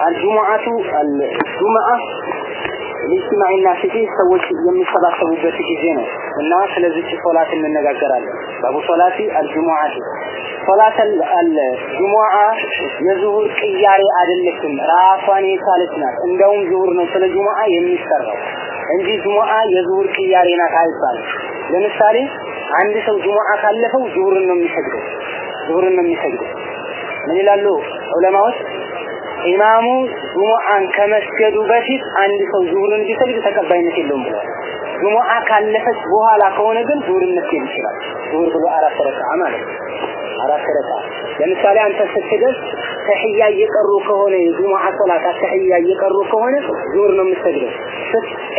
አልጁሙዓቱ አልጁሙዓ ሊጅቲማዕ ናስ ፊህ ሰዎች የሚሰባሰቡበት ጊዜ ነው እና ስለዚህ ሶላት እንነጋገራለን። ባቡ ሶላቲ አልጁሙዓቲ ሶላት አልጁሙዓ የዙሁር ቅያሬ አይደለችም፣ ራሷን የቻለች ናት። እንደውም ዙሁር ነው ስለ ጁሙዓ የሚሰራው እንጂ ጁሙዓ የዙሁር ቅያሬ ናት አይባልም። ለምሳሌ አንድ ሰው ጁሙዓ ካለፈው ዙሁርን ነው የሚሰግደው ዙሁርን ነው የሚሰግደው። ምን ይላሉ ዑለማዎች? ኢማሙ ጁሙዓን ከመስገዱ በፊት አንድ ሰው ዙሁርን ቢሰግድ ተቀባይነት የለውም ብለዋል። ጁሙዓ ካለፈች በኋላ ከሆነ ግን መስገድ ይችላል። ዙሁር ብሎ አራት ረካ ማለት አራት ረካ ለምሳሌ አንተ ስትደርስ ተህያ እየቀሩ ከሆነ የጁሙዓ ሶላት ተህያ እየቀሩ ከሆነ ዙሁር ነው የምትሰግደው።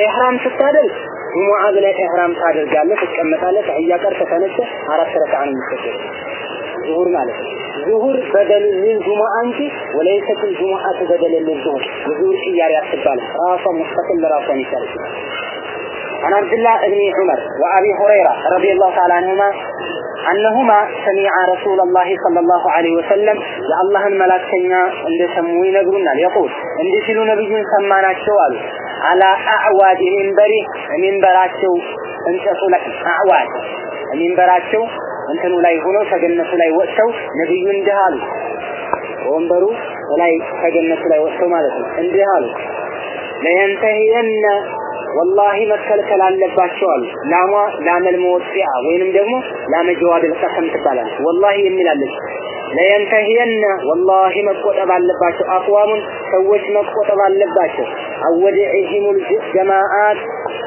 ኢህራም ስታደርግ ጁሙዓ ብለህ ኢህራም ታደርጋለህ፣ ትቀመጣለህ፣ ተህያ ቀርተህ ተነስተህ አራት ረካ ነው የምትሰግደው። ظهور ማለት ظهور በደል ለልጁማ አንቺ وليست الجمعة بدلا للظهور ظهور ቅያሬ አትባልም راسا مستقل ራሷ ይቻላል عن عبد الله بن عمر وأبي هريرة رضي الله تعالى عنهما أنهما سمع رسول الله صلى الله عليه وسلم لله الملائكة عند سموه نقرنا يقول عند سلو نبي سمانا الشوال على أعواد منبره منبرات انتصوا لك أعواد. ሚንበራቸው እንትኑ ላይ ሆነው ከገነቱ ላይ ወጥተው ነብዩ እንዲህ አሉ። ወንበሩ ላይ ከገነቱ ላይ ወጥተው ማለት ነው። እንዲህ አሉ ለየንተሂየነ ወላሂ መከልከል አለባቸው አሉ። ላሟ ላመል መወሲያ ወይንም ደግሞ ላመ ጀዋብ ልቀሰም ትባላለች። ወላሂ የሚላለች ለየንተሂየነ ወላሂ መቆጠብ አለባቸው። አቅዋሙን ሰዎች መቆጠብ አለባቸው። አወድዒሂሙል ጀማዓት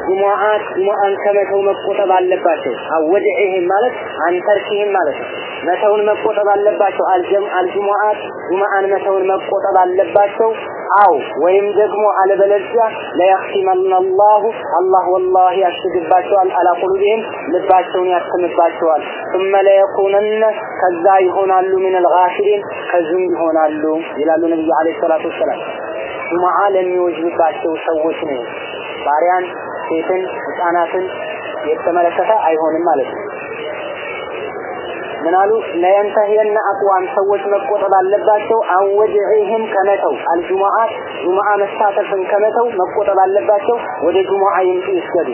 ጁሙዓት ጁሙዓን ከመተው መቆጠብ አለባቸው። አወድዒሂም ማለት አንተርኪህም ማለት ነው። መተውን መቆጠብ አለባቸው። አልጀም አልጁሙዓት ጁሙዓን መተውን መቆጠብ አለባቸው። አው ወይም ደግሞ አለበለዚያ ለየኽቲመነ አላሁ አላህ ወላሂ ያሽግባቸዋል አላ ልባቸውን ያትምባቸዋል። ثم ለየኩነነ ከዛ ይሆናሉ ምን አልጋፊሊን ከዝም ይሆናሉ ይላሉ ነብዩ አለይሂ ሰላቱ ወሰላም። ጁሙዓ ለሚወጅብባቸው ሰዎች ነው። ባሪያን፣ ሴትን፣ ህፃናትን የተመለከተ አይሆንም ማለት ነው። ምናሉ? ለየንተህየነ አቅዋም ሰዎች መቆጠብ አለባቸው። አንወድዕህም ከመተው አልጁሙዓ ጁሙዓ መሳተፍን ከመተው መቆጠብ አለባቸው። ወደ ጁሙዓ ይምጡ ይስገዱ።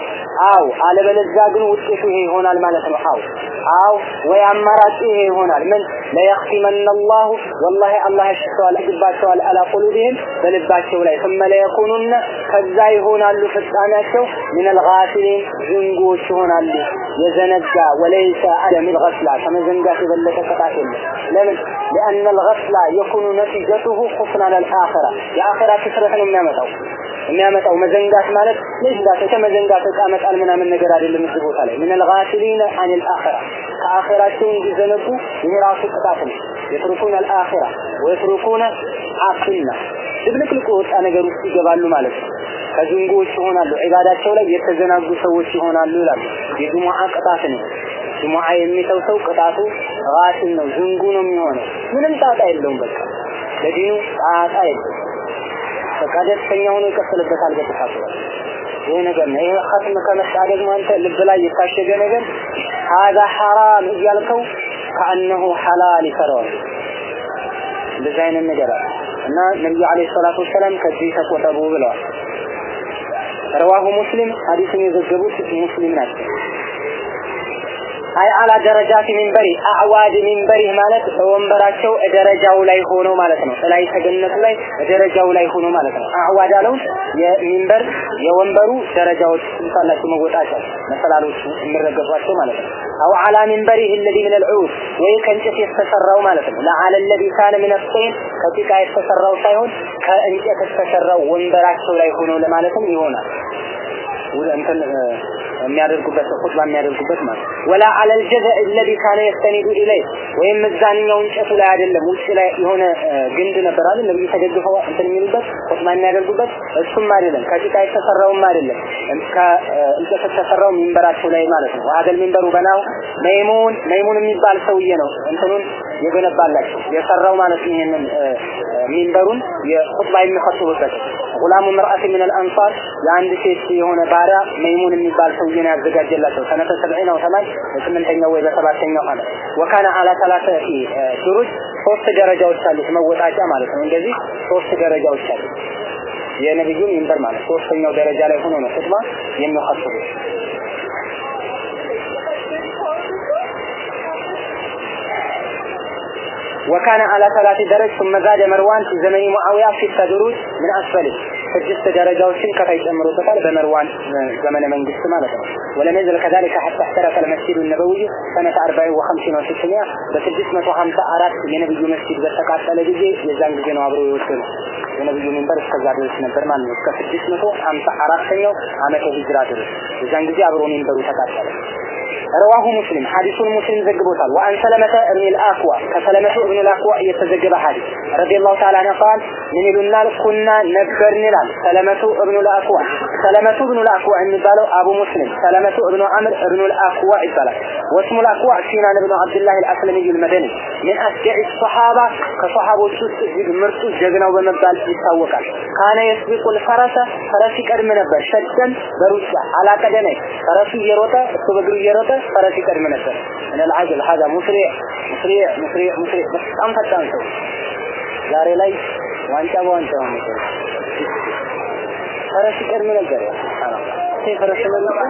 አው አለበለዛ ግን ውጤቱ ይሄ ይሆናል ማለት ነው። አው አው ወይ አማራጭ ይሄ ይሆናል። ምን? ለየኽቲመነ አላሁ ወላሂ አላህ ያሸሸዋል ያግባቸዋል አላ ቁሉብህም በልባቸው ላይ። ثم ለየኩኑነ ከዛ ይሆናሉ ፍጻሜያቸው። ሚነል ጋፊሊን ዝንጎች ይሆናሉ። የዘነጋ ወለይሰ አለሚል ገፍላ ከመዘን ድንጋይ የበለጠ ለምን لأن الغفلة يكون نتيجته خسران الآخرة. የአኸራ ክስረት ነው የሚያመጣው መዘንጋት ማለት መዘንጋት ከመዘንጋት ዕቃ መጣል ምናምን ነገር አይደለም እዚህ ቦታ ላይ ምን الغافلين عن الآخرة ከአኺራቸው እንዲዘነጉ ይሄ ራሱ ቅጣት ነው يتركون الآخرة ويتركون عقلنا ድብልቅልቁ ወጣ ነገር ውስጥ ይገባሉ ማለት ነው ከዝንጎች ይሆናሉ ዒባዳቸው ላይ የተዘናጉ ሰዎች ይሆናሉ ይላሉ የጁሙዓ ቅጣት ነው ጁሙዓ የሚተው ሰው ቅጣቱ ራስን ነው ዝንጉ ነው የሚሆነው ምንም ጣጣ የለውም በቃ ለዲኑ ጣጣ የለውም በቃ ደስተኛ ሆኖ ይቀጥልበታል በተሳሰበ ይሄ ነገር ነው ይሄ ኸትም ከመጣ ደግሞ አንተ ልብ ላይ የታሸገ ነገር هذا حرام እያልከው ከአነሁ ሐላል ይፈረዋል እንደዚህ አይነት ነገር አለ እና ነብዩ አለይሂ ሰላቱ ወሰላም ከዚህ ተቆጠቡ ብለዋል ረዋሁ ሙስሊም ሐዲስን የዘገቡት ሙስሊም ናቸው አይ አላ ደረጃት ሚንበሪ አዕዋድ ሚንበሪ ማለት በወንበራቸው ደረጃው ላይ ሆኖ ማለት ነው። ላይ ተገነቱ ላይ ደረጃው ላይ ሆኖ ማለት ነው። አዕዋድ አለው የሚንበር የወንበሩ ደረጃዎች ትንሳላችሁ መወጣጫ መሰላሎቹ የሚረገጧቸው ማለት ነው። አው አላ ሚንበሪ الذي من العود ወይ ከእንጨት የተሰራው ማለት ነው። ለዓለ الذي كان من الطين ከጭቃ የተሰራው ሳይሆን ከእንጨት የተሰራው ወንበራቸው ላይ ሆኖ ለማለትም ይሆናል። እንትን የሚያደርጉበት ኹጥባ የሚያደርጉበት ማለት ወላ አለል ጀዘእ الذي كان يستند اليه ወይም እዛኛው እንጨቱ ላይ አይደለም ውጭ ላይ የሆነ ግንድ ነበር አይደል ነብዩ ተደግፈው እንትን የሚሉበት ኹጥባ የሚያደርጉበት እሱም አይደለም ከጭቃ የተሰራውም አይደለም ከእንጨት የተሰራው ሚንበራቸው ላይ ማለት ነው ወሀደል ሚንበሩ በናው መይሙን መይሙን የሚባል ሰውዬ ነው እንትኑን የገነባላቸው የሰራው ማለት ይሄንን ሚንበሩን የኹጥባ የሚኸጥቡበት ጉላሙ ምርአት ምን الانصار የአንድ ሴት የሆነ ባሪያ መይሙን የሚባል ሰውዬ ነው ያዘጋጀላቸው ሰነተ 70 ነው ተማል በስምንተኛው ወይ በሰባተኛው አለ ወካነ አላ ሰላሰቲ ዱሩጅ ሶስት ደረጃዎች አሉት መወጣጫ ማለት ነው። እንደዚህ ሶስት ደረጃዎች አሉት። የነብዩ ሚንበር ማለት ሶስተኛው ደረጃ ላይ ሆኖ ነው ኹጥባ የሚያቀርቡት። وكان على ثلاث درج ثم زاد مروان في زمن معاوية ست دروج من أسفله ስድስት ደረጃዎችን ከታይ ጨምሮበታል በመርዋን ዘመነ መንግስት ማለት ነው ولم يزل كذلك حتى احترق المسجد النبوي سنة 54 و600 በ654 የነብዩ መስጊድ በተቃጠለ ጊዜ የዛን ጊዜ ነው አብሮ የወሰኑ የነብዩ ሚንበር እስከዛ ድረስ ነበር ማለት ነው እስከ 654ኛው ዓመተ ሂጅራ ድረስ የዛን ጊዜ አብሮ ሚንበሩ ተቃጠለ رواه مسلم. حديث مسلم زجبوتال. وعن سلمة ابن الأقوى كسلمة ابن الأقوى يتزجب حديث. رضي الله تعالى عنه قال من يلنا كنا نكبر نلال. سلمة ابن الأقوى. سلمة ابن الأقوى الأكوى يبالو أبو مسلم. سلمة ابن عمر ابن الأقوى يبالو واسم الأقوى سينان ابن عبد الله الأقوى عقلمي المدني. من أشجع الصحابة كصحابة السوس مرسو جغنا ومبال يتوقع كان يسبق الفرس فرسي قدم نبر. شدا بروسا على قدمه فرسي يروتا سبقر يروتا فرسي قدم نبر. من العجل هذا مسرع مسرع مسرع مسرع بس أم فتان سو ዛሬ ላይ ዋንጫ በዋንጫ ነው ፈረስ ይቀድም ነበር ፈረስ ነበር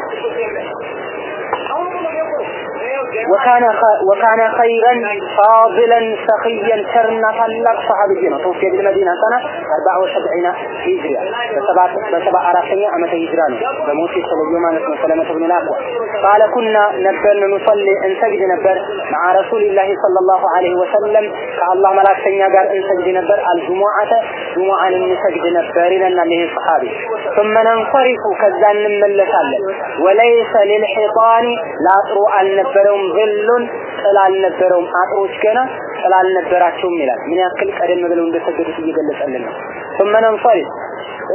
وكان وكان خيرا فاضلا سخيا كرنا تلق صحابينا توفي في المدينة سنة 74 هجرة بسبع بسبع أراسية عمة هجرانه بموسي صلى الله عليه وسلم بن الأقوى. قال كنا نبر نصلي انسجد نبر مع رسول الله صلى الله عليه وسلم. قال الله ملاك سنيا قال انسجد نبر الجمعة جمعة نسجد نبر لنا من الصحابي. ثم ننصرف كذا نملسل وليس للحيطان لا تروى النبر አልነበረውም ظلٌ ጥላ አልነበረውም አጥሮች ገና ጥላ አልነበራቸውም ይላል ምን ያክል ቀደም ብለው እንደሰገዱት እየገለጸልን ነው ثم ننصرف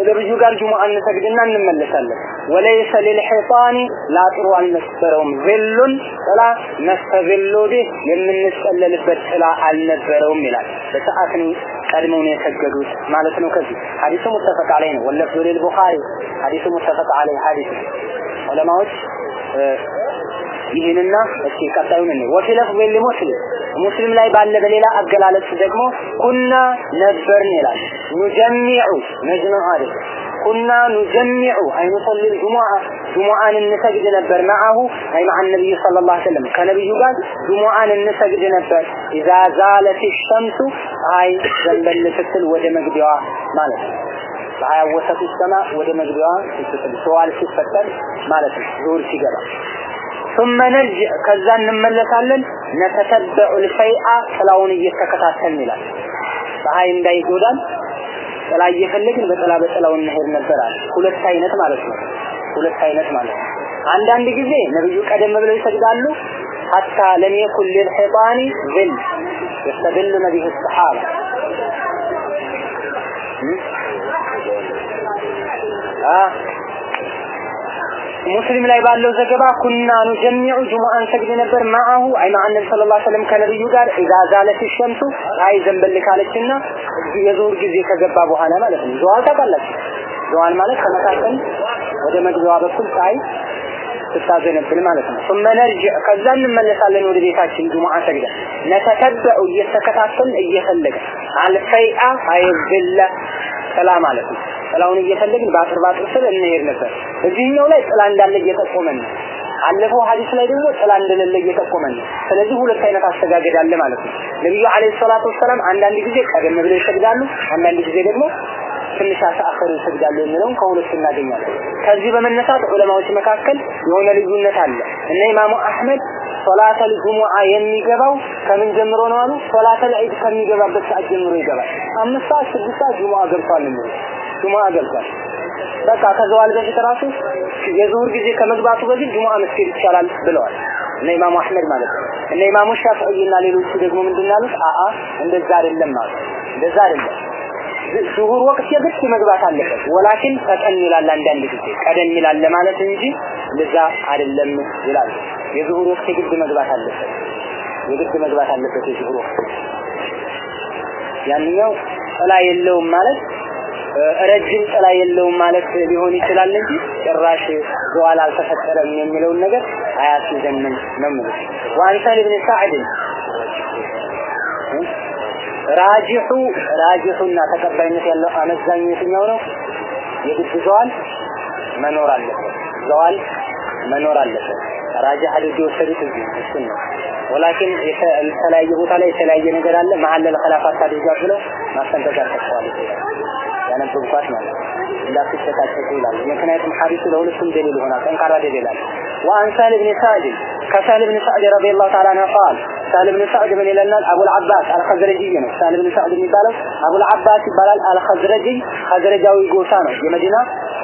ነብዩ ጋር ጁሙአ እንሰግድና እንመለሳለን ወለይሰ للحيطان ላጥሩ አልነበረውም ظلٌ ጥላ ነስተዝሉ ቢህ የምንጠለልበት ጥላ አልነበረውም ይላል በሰዓት ነው ቀድመው ነው የሰገዱት ማለት ነው ከዚህ ሐዲሱ ሙተፈቅ ዐለይሂ ነው ወለፍዙ ለልቡኻሪ ሐዲሱ ሙተፈቅ ዐለይሂ ሐዲስ ዑለማዎች ይህንና እስኪ ቀጣዩን እንይ። ወፊ ለፍዝ ለሙስሊም ሙስሊም ላይ ባለ በሌላ አገላለጽ ደግሞ كنا ነበርን ይላል። نجمع نجمع አይደል كنا نجمع أي نصلي جمعة ጁሙዓን እንሰግድ ነበር معه أي مع النبي صلى الله عليه وسلم ከነብዩ ጋር ጁሙዓን እንሰግድ ነበር። إذا زالت الشمس أي ዘንበል ስትል ወደ መግቢያዋ ማለት ነው። ፀሐይ وسط السماء ወደ መግቢያዋ ስትል زوال ሲፈጠር ማለት ነው። ዙሁር ሲገባ ثم نرجع ከዛ እንመለሳለን ነተተበዑ الفيء ጥላውን እየተከታተልን ይላል ፀሐይ እንዳይጎዳን ጥላ እየፈለግን በጥላ በጥላው እንሄድ ነበር አለ ሁለት አይነት ማለት ነው ሁለት አይነት ማለት ነው አንዳንድ ጊዜ ነብዩ ቀደም ብለው ይሰግዳሉ حتى لم يكن للحيطان ظل يستدلون به الصحابه آه ሙስሊም ላይ ባለው ዘገባ ኩና ኑጀሚዑ ጁሙአን ሰግድ ነበር ማአሁ አይ ማዓ ነብይ ሰለላሁ ዐለይሂ ወሰለም ከነብዩ ጋር ኢዛ ዛለት ሸምሱ አይ ዘንበል ካለችና የዙር ጊዜ ከገባ በኋላ ማለት ነው ዙዋል ታውቃላችሁ ዙዋል ማለት ከመካከል ወደ መግቢያዋ በኩል ፀሐይ ስታዘነብል ማለት ነው ثم نرجع ከዛ እንመለሳለን ወደ ቤታችን ጁሙአ ሰግደን ነተከበኡ እየተከታተልን እየፈለገ አልፈይአ አይዝለ ጥላ ማለት ነው ጥላውን እየፈለግን በአጥር በአጥር ስር እንሄድ ነበር። እዚህኛው ላይ ጥላ እንዳለ እየጠቆመን ነው። አለፈው ሐዲስ ላይ ደግሞ ጥላ እንደሌለ እየጠቆመን ነው። ስለዚህ ሁለት አይነት አስተጋገድ አለ ማለት ነው። ነብዩ አለይሂ ሰላቱ ወሰለም አንዳንድ ጊዜ ቀደም ብለው ይሰግዳሉ አንዳንድ ጊዜ ደግሞ ትንሽ አሳፈሩ ይሰግዳሉ የሚለውን ከሁለት እናገኛለን። ከዚህ በመነሳት ዑለማዎች መካከል የሆነ ልዩነት አለ። እነ ኢማሙ አህመድ ሶላተል ጁሙዓ የሚገባው ከምን ጀምሮ ነው አሉ? ሶላተል ዒድ ከሚገባበት ሰዓት ጀምሮ ይገባል። አምስት ሰዓት ስድስት ሰዓት ጁሙዓ ገብቷል የሚሉ ጁሙዓ ገብቷል። በቃ ከዘዋል በፊት ራሱ የዙሁር ጊዜ ከመግባቱ በፊት ጁሙዓ መስጊድ ይቻላል ብለዋል። እነ ኢማሙ አህመድ ማለት ነው። እነ ኢማሙ ሻፊዒና ሌሎቹ ደግሞ ምንድን ያሉት? አአ እንደዛ አይደለም ማለት እንደዛ አይደለም። ዙሁር ወቅት የግድ መግባት አለበት። ወላኪን ፈጠን ይላል አንዳንድ ጊዜ። ቀደም ይላል ለማለት እንጂ እንደዛ አይደለም ይላል የዙሁር ወቅት የግድ መግባት አለበት። የግድ መግባት አለበት የዙሁር ወቅት። ያንኛው ጥላ የለውም ማለት ረጅም ጥላ የለውም ማለት ሊሆን ይችላል እንጂ ጭራሽ ዘዋል አልተፈጠረም የሚለውን ነገር አያስይዘንም ነው ማለት ሰል ኢብኑ ሰዕድ ራጅሑ ራጅሑና ተቀባይነት ያለው አመዛኙ የትኛው ነው? የግድ ዘዋል መኖር አለበት። ዘዋል መኖር አለበት። ራጅህ አድርገው የወሰዱት እሱን ነው። ወላኪን የተለያየ ቦታ ላይ የተለያየ ነገር አለ። መሀል ለኸላፋት አድርጓት ብለው ማስጠንቀቂያ ሰጥተዋል። ያነበብኳት ማለት እንዳትጨቃጨቁ ይላል። ምክንያቱም ሐዲሱ ለሁለቱም ደሊል ሆና ጠንካራ ደሊል አለ። وعن سهل بن سعد كسهل بن سعد رضي الله تعالى عنه قال سهل بن سعد من الناس أبو العباس الخزرجي سهل بن سعد بن سالم أبو العباس بلال الخزرجي خزرجاوي قوسانو የመዲና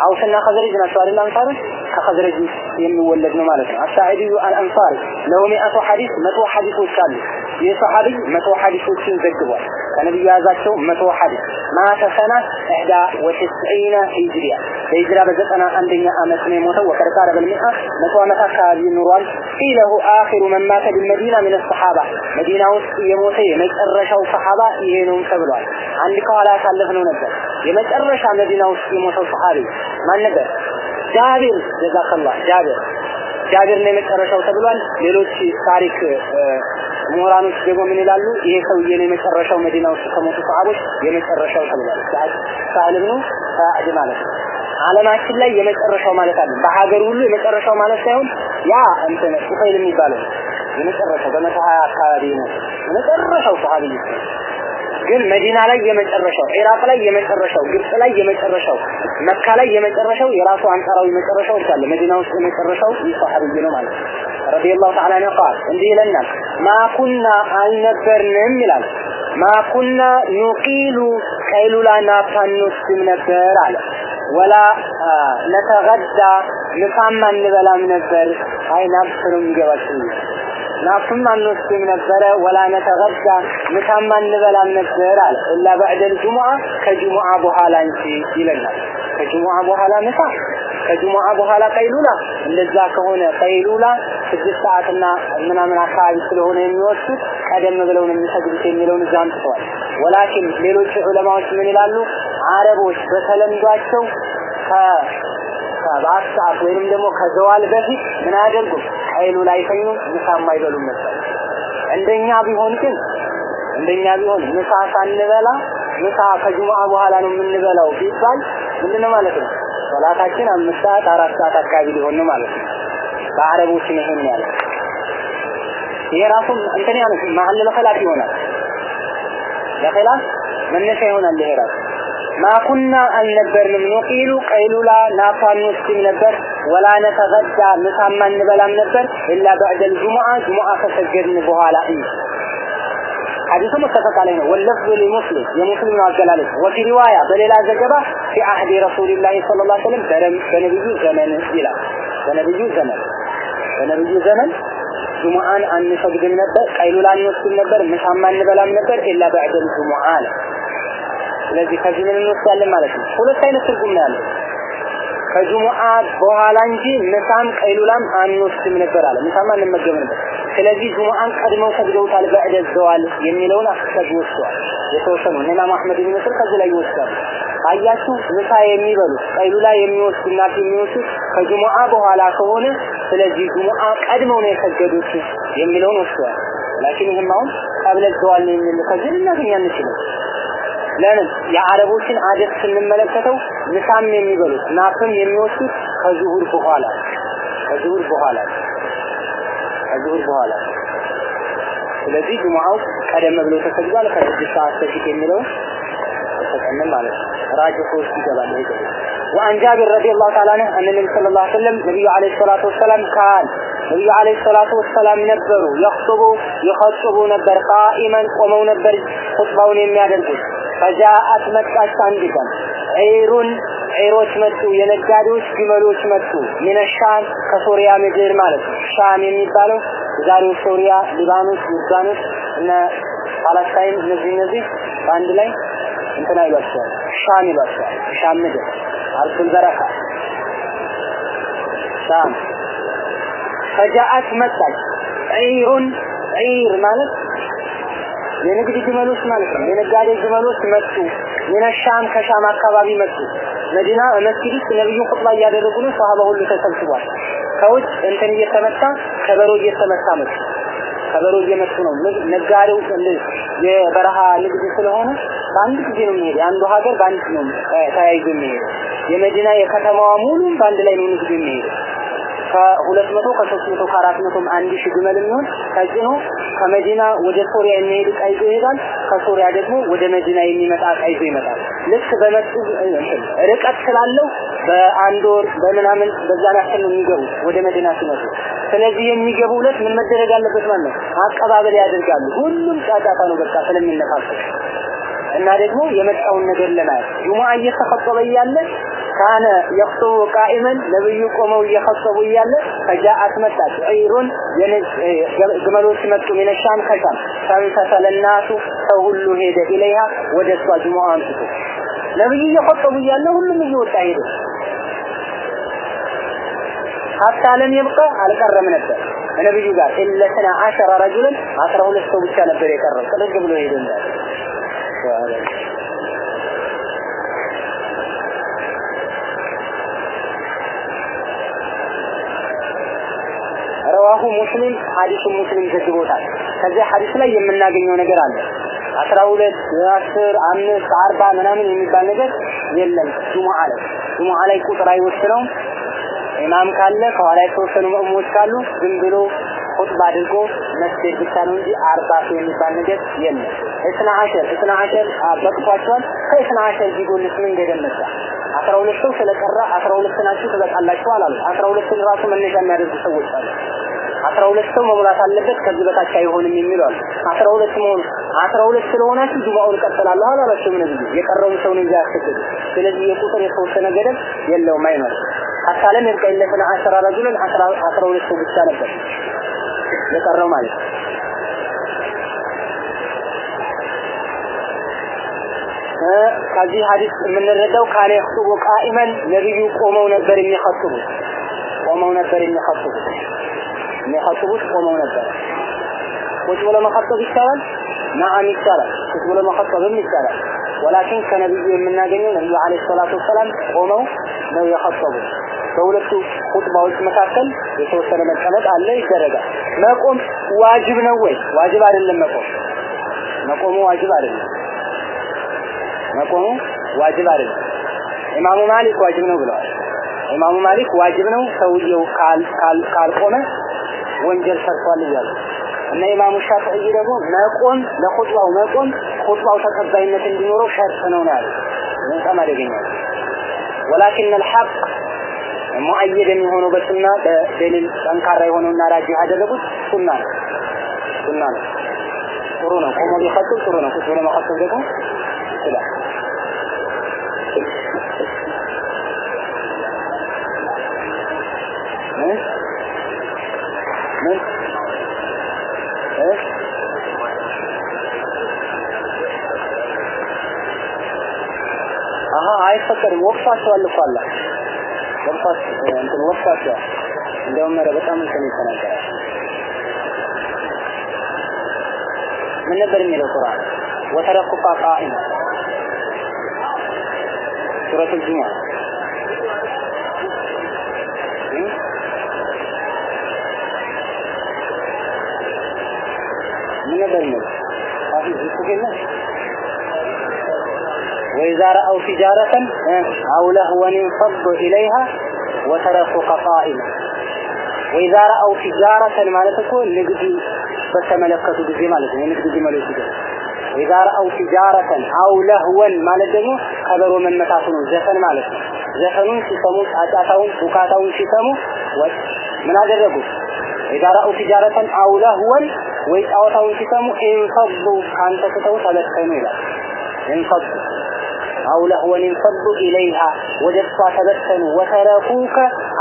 አውስና خزرج ናቸው አይደል አንሳሩ ከخزرج የሚወለድ ነው ማለት ነው አሳዒዲ አልአንሳሪ ለው ሚአቱ ሐዲስ መቶ ሐዲሶች አሉ ይህ ሰሐቢ መቶ ሐዲሶችን ዘግቧል ከነቢዩ የያዛቸው መቶ ሐዲስ ማተ ሰና ኢሕዳ ወትስዒነ ሂጅሪያ በሂጅራ በዘጠና አንደኛ ዓመት ነው የሞተው ወቀድ ቃረበ ልሚአ መቶ ዓመት አካባቢ ኑሯል ቂለሁ አኺሩ መን ማተ ቢልመዲና ምን ሰሓባ መዲና ውስጥ የሞተ የመጨረሻው ሰሓባ ይሄ ነው ተብሏል አንድ ከኋላ ያሳለፍነው ነበር የመጨረሻ መዲና ውስጥ የሞተው ሰሓቢ ማን ነበር ጃቢር ጀዛከላህ ጃቢር ጃቢር ነው የመጨረሻው ተብሏል ሌሎች ታሪክ ምሁራኖች ደግሞ ምን ይላሉ? ይሄ ሰውዬ ነው የመጨረሻው መዲና ውስጥ ከሞቱ ሰሃቦች የመጨረሻው ተብሏል። ሳዕድ ብኑ ሳዕድ ማለት ነው። ላይ የመጨረሻው ማለት አለ። በሀገር ሁሉ የመጨረሻው ማለት ሳይሆን ያ እንትን ሱፈይል የሚባለው የመጨረሻው በመቶ ሀያ አካባቢ ነው የመጨረሻው ሰሃቢ ግን መዲና ላይ የመጨረሻው፣ ኢራቅ ላይ የመጨረሻው፣ ግብጽ ላይ የመጨረሻው፣ መካ ላይ የመጨረሻው የራሱ አንጻራዊ መጨረሻዎች አለ። መዲና ውስጥ የመጨረሻው ሰሃቢ ነው ማለት ረዲየላሁ ተዓላ ዐንሁ ቃል እንዲህ ይለናል ማኩና አልነበርንም ይላል። ማኩና ኑቂሉ ቀይሉላና ታንወስድም ነበር አለ። ወላ ነተገዳ ምሳም አንበላም ነበር አይ ነው ናፍስም አንወስድም ነበረ ወላ ነተገዳ ምሳም አንበላም ነበር አለ ኢላ በዕደል ጁሙዓ ከጁሙዓ በኋላ እንጂ ይለናል ከጁሙዓ በኋላ ምሳ ከጁሙዓ በኋላ ቀይሉላ እንደዛ ከሆነ ቀይሉላ ስድስት ሰዓትና ምናምን አካባቢ ስለሆነ የሚወስዱት ቀደም ብለው ነው የሚሰግዱት የሚለውን እዛ አምጥተዋል። ወላኪን ሌሎች ዑለማዎች ምን ይላሉ? አረቦች በተለምዷቸው ከሰባት ሰዓት ወይንም ደግሞ ከዘዋል በፊት ምን አያደርጉም? ቀይሉላ አይተኙም፣ ምሳም አይበሉም ነበር። እንደኛ ቢሆን ግን እንደኛ ቢሆን ምሳ ሳንበላ ምሳ ከጁሙዓ በኋላ ነው የምንበላው ቢባል ምንድነው ማለት ነው? ሶላታችን አምስት ሰዓት አራት ሰዓት አካባቢ ሊሆን ነው ማለት ነው። በአረቦች ይሄን ያለ ይሄ ራሱ እንትን ያለ መሐል ለኸላፍ ይሆናል ለኸላፍ መነሻ ይሆናል ይሄ ራሱ ማኩና አልነበርንም ኑቂሉ ቀይሉላ ናፋን ወስድም ነበር ወላ ነተገዳ ምሳማ እንበላም ነበር ኢላ በዕደል ጁሙዓ ጁሙዓ ከሰገድን በኋላ እንጂ ሐዲሱ ሙተፈቅ አለይህ ነው። ወለፍዙ ሊሙስሊም የሙስሊም ነው አገላለጽ። ወፊ ሪዋያ በሌላ ዘገባ ፊ አህዲ ረሱሊላሂ ሰለላሁ ዐለይሂ ወሰለም በነብዩ ዘመን ይላል። በነብዩ ዘመን በነብዩ ዘመን ጁሙአን አንሰግድም ነበር፣ ቀይሉላ አንወስድም ነበር፣ ምሳም አንበላም ነበር ኢላ በዕደል ጁሙዓ አለ። ስለዚህ ከዚህ ምን እንወስዳለን ማለት ነው? ሁለት አይነት ትርጉም ነው ያለው። ከጁሙዓ በኋላ እንጂ ምሳም ቀይሉላም አንወስድም ነበር አለ። ምሳም አንመገብ ነበር። ስለዚህ ጁሙአን ቀድመው ሰግደውታል በዕደት ዘዋል የሚለውን አስተግ ወስደዋል። የተወሰኑ ኢማም አህመድ የሚመስል ከዚህ ላይ ይወስዳሉ። አያችሁ ምሳ የሚበሉት ቀይሉላ የሚወስዱና የሚወስዱት ከጁሙአ በኋላ ከሆነ ስለዚህ ጁሙአ ቀድመው ነው የሰገዱት የሚለውን ወስደዋል። ላኪን ይህም አሁን ቀብለ ዘዋል ነው የሚል ከዚህ ልናገኝ አንችልም። ለምን? የአረቦችን አደት ስንመለከተው ምሳም የሚበሉት ናፍም የሚወስዱት ከዙሁር በኋላ ከዙሁር በኋላ ከዙሁር በኋላ። ስለዚህ ጁሙዓው ቀደም ብሎ ተሰግዷል ከስድስት ሰዓት በፊት የሚለውን ተጠቀምን ማለት ነው። ራጅሑ ውስጥ ይገባል ይገ وعن جابر رضي الله تعالى عنه أن النبي صلى الله عليه وسلم نبي عليه الصلاة والسلام كان ነብዩ አለይሂ ሰላቱ ወሰላም ነበሩ። የኽጥቡ ይኸጥቡ ነበር፣ ቃኢመን ቆመው ነበር ኹጥባውን የሚያደርጉት። ፈጃአት መጣች አንድ ቀን። عير ዒሮች መጡ የነጋዴዎች ግመሎች መጡ። من الشام ከሶሪያ ምድር ማለት ነው። ሻም የሚባለው ዛሬው ሶሪያ ሊባኖስ ዮርዳኖስ እነ ፓለስታይን እነዚህ እነዚህ በአንድ ላይ እንትና ይሏቸዋል ሻም ይሏቸዋል። ሻም ምድር አርሱል በረካ። ሻም ፈጃአት መጣች። ዒሩን ዒር ማለት የንግድ ግመሎች ማለት ነው። የነጋዴ ግመሎች መጡ። የነሻም ከሻም አካባቢ መጡ። መዲና መስጊድ ውስጥ ነብዩ ኹጥባ እያደረጉ ነው። ሰሃባ ሁሉ ተሰብስቧል። ከውጭ እንትን እየተመታ ከበሮ እየተመታ መጡ። ከበሮ እየመቱ ነው። ነጋዴው የበረሃ ንግድ ስለሆነ በአንድ ጊዜ ነው የሚሄድ። የአንዱ ሀገር በአንድ ነው ተያይዞ የሚሄድ። የመዲና የከተማዋ ሙሉ በአንድ ላይ ነው ንግድ የሚሄድ። ከሁለት መቶ ከሶስት መቶ ከአራት መቶም አንድ ሺህ ግመል የሚሆን ተጭኖ ከመዲና ወደ ሶሪያ የሚሄድ ዕቃ ይሄዳል። ከሶሪያ ደግሞ ወደ መዲና የሚመጣ ዕቃ ይዞ ይመጣል። ልክ በመጡ ርቀት ስላለው በአንድ ወር በምናምን በዛን ያክል ነው የሚገቡ ወደ መዲና ሲመጡ። ስለዚህ የሚገቡ ዕለት ምን መደረግ አለበት ማለት ነው? አቀባበል ያደርጋሉ። ሁሉም ጫጫታ ነው በቃ ስለሚነካከል እና ደግሞ የመጣውን ነገር ለማየት ጁሙአ እየተኸጠበ እያለ ካነ የኽጡቡ ቃኢመን ነብዩ ቆመው እየኸጠቡ እያለ ፈጃአት መጣች። ዒሩን ግመሎች መጡ። ሚነሻም ከሻም ፈንፈሰለ ናሱ ሰው ሁሉ ሄደ ኢለይሃ ወደ እሷ ጁሙአ አንስቶ ነብዩ እየኸጠቡ እያለ ሁሉም እየወጣ ሄደ። ሀታ ለም የብቀ አልቀረም ነበር። ነብዩ ጋር ኢለስና አሸረ ረጁልን አስራ ሁለት ሰው ብቻ ነበር የቀረው። ጥርግ ብሎ ሄደ እንዳለ ረዋሁ ሙስሊም ሐዲሱ ሙስሊም ዘግቦታል። ከዚህ ሐዲስ ላይ የምናገኘው ነገር አለ። አስራ ሁለት አስር አምስት አርባ ምናምን የሚባል ነገር የለም። ጁሙዓ ላይ ጁሙዓ ላይ ቁጥር አይወስነውም። ኢማም ካለ ከኋላ የተወሰኑ መእሙሞች ካሉ ዝም ብሎ ኹጥባ አድርጎ መስጊድ ብቻ ነው እንጂ አርባ ሰው የሚባል ነገር የለም። اثنا عشر اثنا عشر በቅቷቸዋል። ከ اثنا عشر ቢጎልስ ምን ገደመጣ? አስራ ሁለት ሰው ስለቀረ አስራ ሁለት ናችሁ ትበቃላችሁ አላሉ። አስራ ሁለትን ራሱ መነሻ የሚያደርጉ ሰዎች አሉ። 12 ሰው መሙላት አለበት ከዚህ በታች አይሆንም የሚሉ አሉ። 12 መሆን 12 ስለሆናችሁ ዱባውን ቀጥላለሁ አላላችሁም እነዚህ የቀረውን ሰው ነው ያክቱ ስለዚህ የቁጥር የተወሰነ ገደብ የለውም አይኖር አካለም የቀለፈና 10 ረጁልን 12 ሰው ብቻ ነበር የቀረው ማለት ከዚህ ሐዲስ የምንረዳው ካለ ይخطቡ ቃኢመን ነብዩ ቆመው ነበር የሚخطቡ ቆመው ነበር የሚخطቡ የሚሐጥብ ቆመው ነበር። ቁጭ ብሎ መሐጠብ ይቻላል፣ ናአም ይቻላል፣ ቁጭ ብሎ መሐጠብም ይቻላል። ወላኪን ከነብዩ የምናገኘው ነብዩ አለይሂ ሰላቱ ወሰላም ቆመው ነው የሐጠቡት። በሁለቱ ኹጥባዎች መካከል የተወሰነ መቀመጥ አለ ይደረጋል። መቆም ዋጅብ ነው ወይ? ዋጅብ አይደለም መቆም። መቆሙ ዋጅብ አይደለም። መቆሙ ዋጅብ አይደለም። ኢማሙ ማሊክ ዋጅብ ነው ብለዋል። ኢማሙ ማሊክ ዋጅብ ነው ሰውየው ካልቆመ ወንጀል ሰርቷል እያሉ እና ኢማሙ ሻፊዒ ደግሞ መቆም ለኹጥባው መቆም ኹጥባው ተቀባይነት እንዲኖረው ሸርጥ ነው ነው ያሉት በጣም አደገኛ ወላኪን الحق ሙአየድ የሚሆነው በሱና በደሊል ጠንካራ የሆነውና ራጅ ያደረጉት ሱና ነው ሱና ነው ጥሩ ነው ቆሞ ቢኸጥብ ጥሩ ነው ቁጭ ብሎ መኸጥብ ደግሞ ይችላል ምን አሀ አይፈቀድም ወቅቷቸዋል እኮ አላ ወቅቷ እንትን ወቅቷቸዋል እንደውም ኧረ በጣም እንትን ይተናገራል ምን ነበር የሚለው ቁርአን? ወተረኩካ ቃኢማ ሱረቱ ጁሙዓ ምን ነበር የሚለው ሐፊዝ ይስከለ وإذا رأوا تجارة أو لهوا انفضوا إليها وتركوك قائما وإذا رأوا تجارة ማለት እኮ ንግድ በተመለከቱ ጊዜ ማለት ነው የንግድ ግመሎች ጊዜ وإذا رأوا تجارة أو لهوا ማለት ደግሞ ከበሮ መመታቱ ነው ዘፈን ማለት ነው ዘፈኑን ሲሰሙ ጫጫታውን ቡካታውን ሲሰሙ ምን አደረጉ إذا رأوا تجارة أو لهوا ወይ ጫዋታውን ሲሰሙ انفضوا ካንተ ትተው ተበተኑ ይላል انفضوا أو لهوا انفضوا إليها ወደ እሷ ተበተኑ ወተረኩከ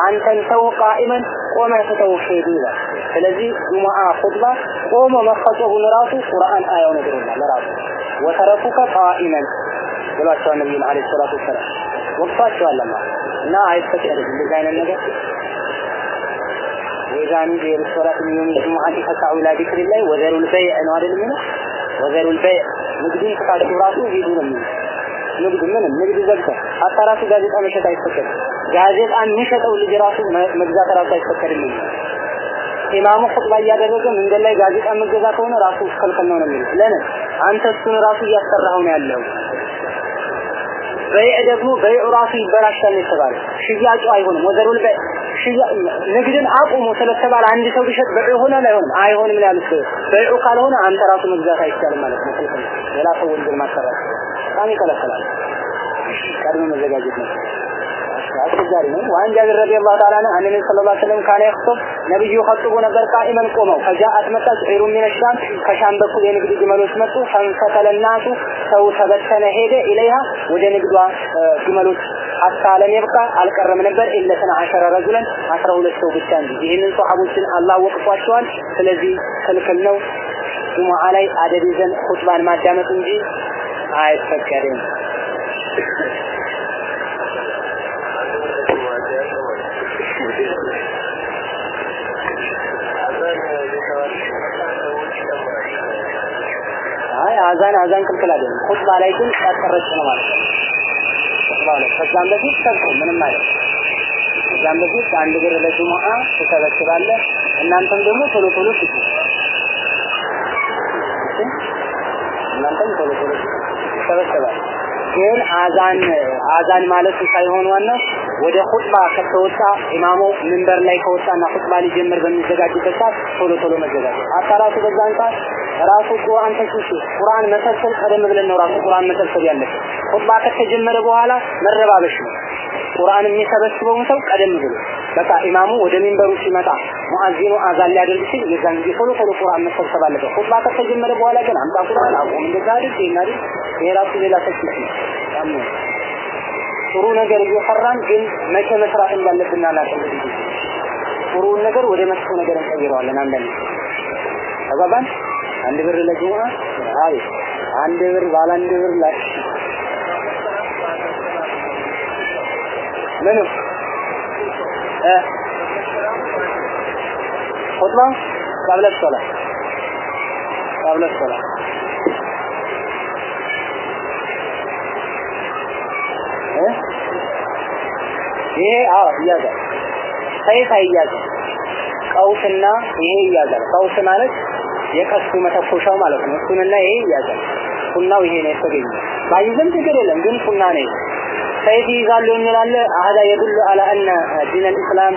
አንተን ተው ቃኢመን ቆመህ ትተው ሄዱ ይላል ስለዚህ ጁሙዓ ኹጥባ ቆሞ መኸጠቡን ራሱ ቁርአን አያው ነግሮናል ለራሱ ወተረኩከ ቃኢመን ብሏቸዋል ነቢዩን አለይሂ ሰላቱ ወሰላም ወቅቷቸዋል አላህ እና አይፈቀድም እንደዚህ አይነት ነገር وإذا نودي للصلاة من يوم الجمعة فاسعوا إلى ذكر الله وذروا البيع ነው አይደል የሚለው وذروا البيع ንግድን ትታችሁ ራሱ ሂዱ ነው የሚለው ንግድ ምንም ንግድ ዘግተህ አታ ራሱ ጋዜጣ መሸጥ አይፈቀድም ጋዜጣ የሚሸጠው ልጅ ራሱ መግዛት ራሱ አይፈቀድም ኢማሙ ኹጥባ እያደረገ መንገድ ላይ ጋዜጣ መገዛ ከሆነ ራሱ ክልክል ነው ነው የሚለው። ለምን አንተ እሱን ራሱ እያሰራኸው ነው ያለው። በይዕ ደግሞ በይዑ ራሱ ይበላሻል ነው የተባለው። ሽያጩ አይሆንም። ወዘሩል በይ ንግድን አቁሙ ስለተባለ አንድ ሰው ቢሸጥ በይዑ ይሆናል አይሆንም? አይሆንም ነው ያሉት። በይዑ ካልሆነ አንተ ራሱ መግዛት አይቻልም ማለት ነው። ክልክል ሌላ ሰው ወንጀል ማሰራት በጣም ይከለክላል። ቀድሞ መዘጋጀት ነው። አስቸጋሪ ነው። ወአን ጃቢር ረዲየላሁ ተዓላ ዐንሁ አን ሰለላሁ ዐለይሂ ወሰለም ነብዩ ኸጥቡ ነበር ቃኢመን ቆመው ፈጃአት መጣች ዒሩ ሚነ ሻም ከሻም በኩል የንግድ ግመሎች መጡ ፈንፈተለ ሰው ተበተነ ሄደ ኢለይሃ ወደ ንግዷ ግመሎች ሐታ ለም ይብቃ አልቀረም ነበር ኢለተን አሸረ ረጁለን አስራ ሁለት ሰው ብቻ እንጂ ይህንን ሰሃቦችን አላህ ወቅቷቸዋል። ስለዚህ ክልክል ነው ጁሙዓ ላይ አደብ ይዘን ኹጥባን ማዳመጥ እንጂ አይፈቀድም። አይ አዛን አዛን ክልክል አይደለም። ኹጥባ ላይ ግን ያቀረጭ ነው ማለት ነው። ላይ ከዛም በፊት ሰብኩ ምንም ማለት ከዛም በፊት አንድ ብር ለጁሙዓ ትሰበስባለህ። እናንተም ደግሞ ቶሎ ቶሎ ስጡ። እናንተም ቶሎ ቶሎ ይሰበሰባል። ግን አዛን አዛን ማለቱ ሳይሆን ዋናው ወደ ኹጥባ ከተወጣ ኢማሙ መንበር ላይ ከወጣና ኹጥባ ሊጀምር በሚዘጋጅበት ሰዓት ቶሎ ቶሎ መዘጋጀት አጣራቱ በዛን ሰዓት ራሱ ቁርአን ተሽሽ ቁርአን መሰልሰል ቀደም ብለን ነው ራሱ ቁርአን መሰልሰል ያለበት። ኹጥባ ከተጀመረ በኋላ መረባበሽ ነው። ቁርአን የሚሰበስበውን ሰው ቀደም ብሎ በቃ ኢማሙ ወደ ሚንበሩ ሲመጣ ሙአዚኑ አዛን ሊያደርግ ሲል የዛን ጊዜ ቶሎ ቶሎ ቁርአን መሰብሰብ አለበት። ኹጥባ ከተጀመረ በኋላ ግን አምጣ ቁርአን አቁም እንደዛ አድርግ ይሄን ሌላ ተሽሽ ነው። ጥሩ ነገር እየሰራን ግን መቼ መስራት እንዳለብን አላውቅም። ጥሩውን ነገር ወደ መጥፎ ነገር እንቀይረዋለን። አንዳንድ ተባባን አንድ ብር ለጁሙዓ አቤት አንድ ብር ባለ ብር ላይ እ ኹጥባ ቀብለ ሶላት ቀብለ ሶላት ይሄ አዎ ይያዛል። ሰይፍ አይያዝም። قوس ና ይሄ ይያዛል። قوس ማለት የቀሱ መተኮሻው ማለት ነው። እሱንና ይሄ ይያዛል። ሱናው ይሄ ነው የተገኘ ባይዝም ችግር የለም ግን ሱና ነው። ሰይፍ ይይዛሉ የሚላለ هذا يدل على أن دين الإسلام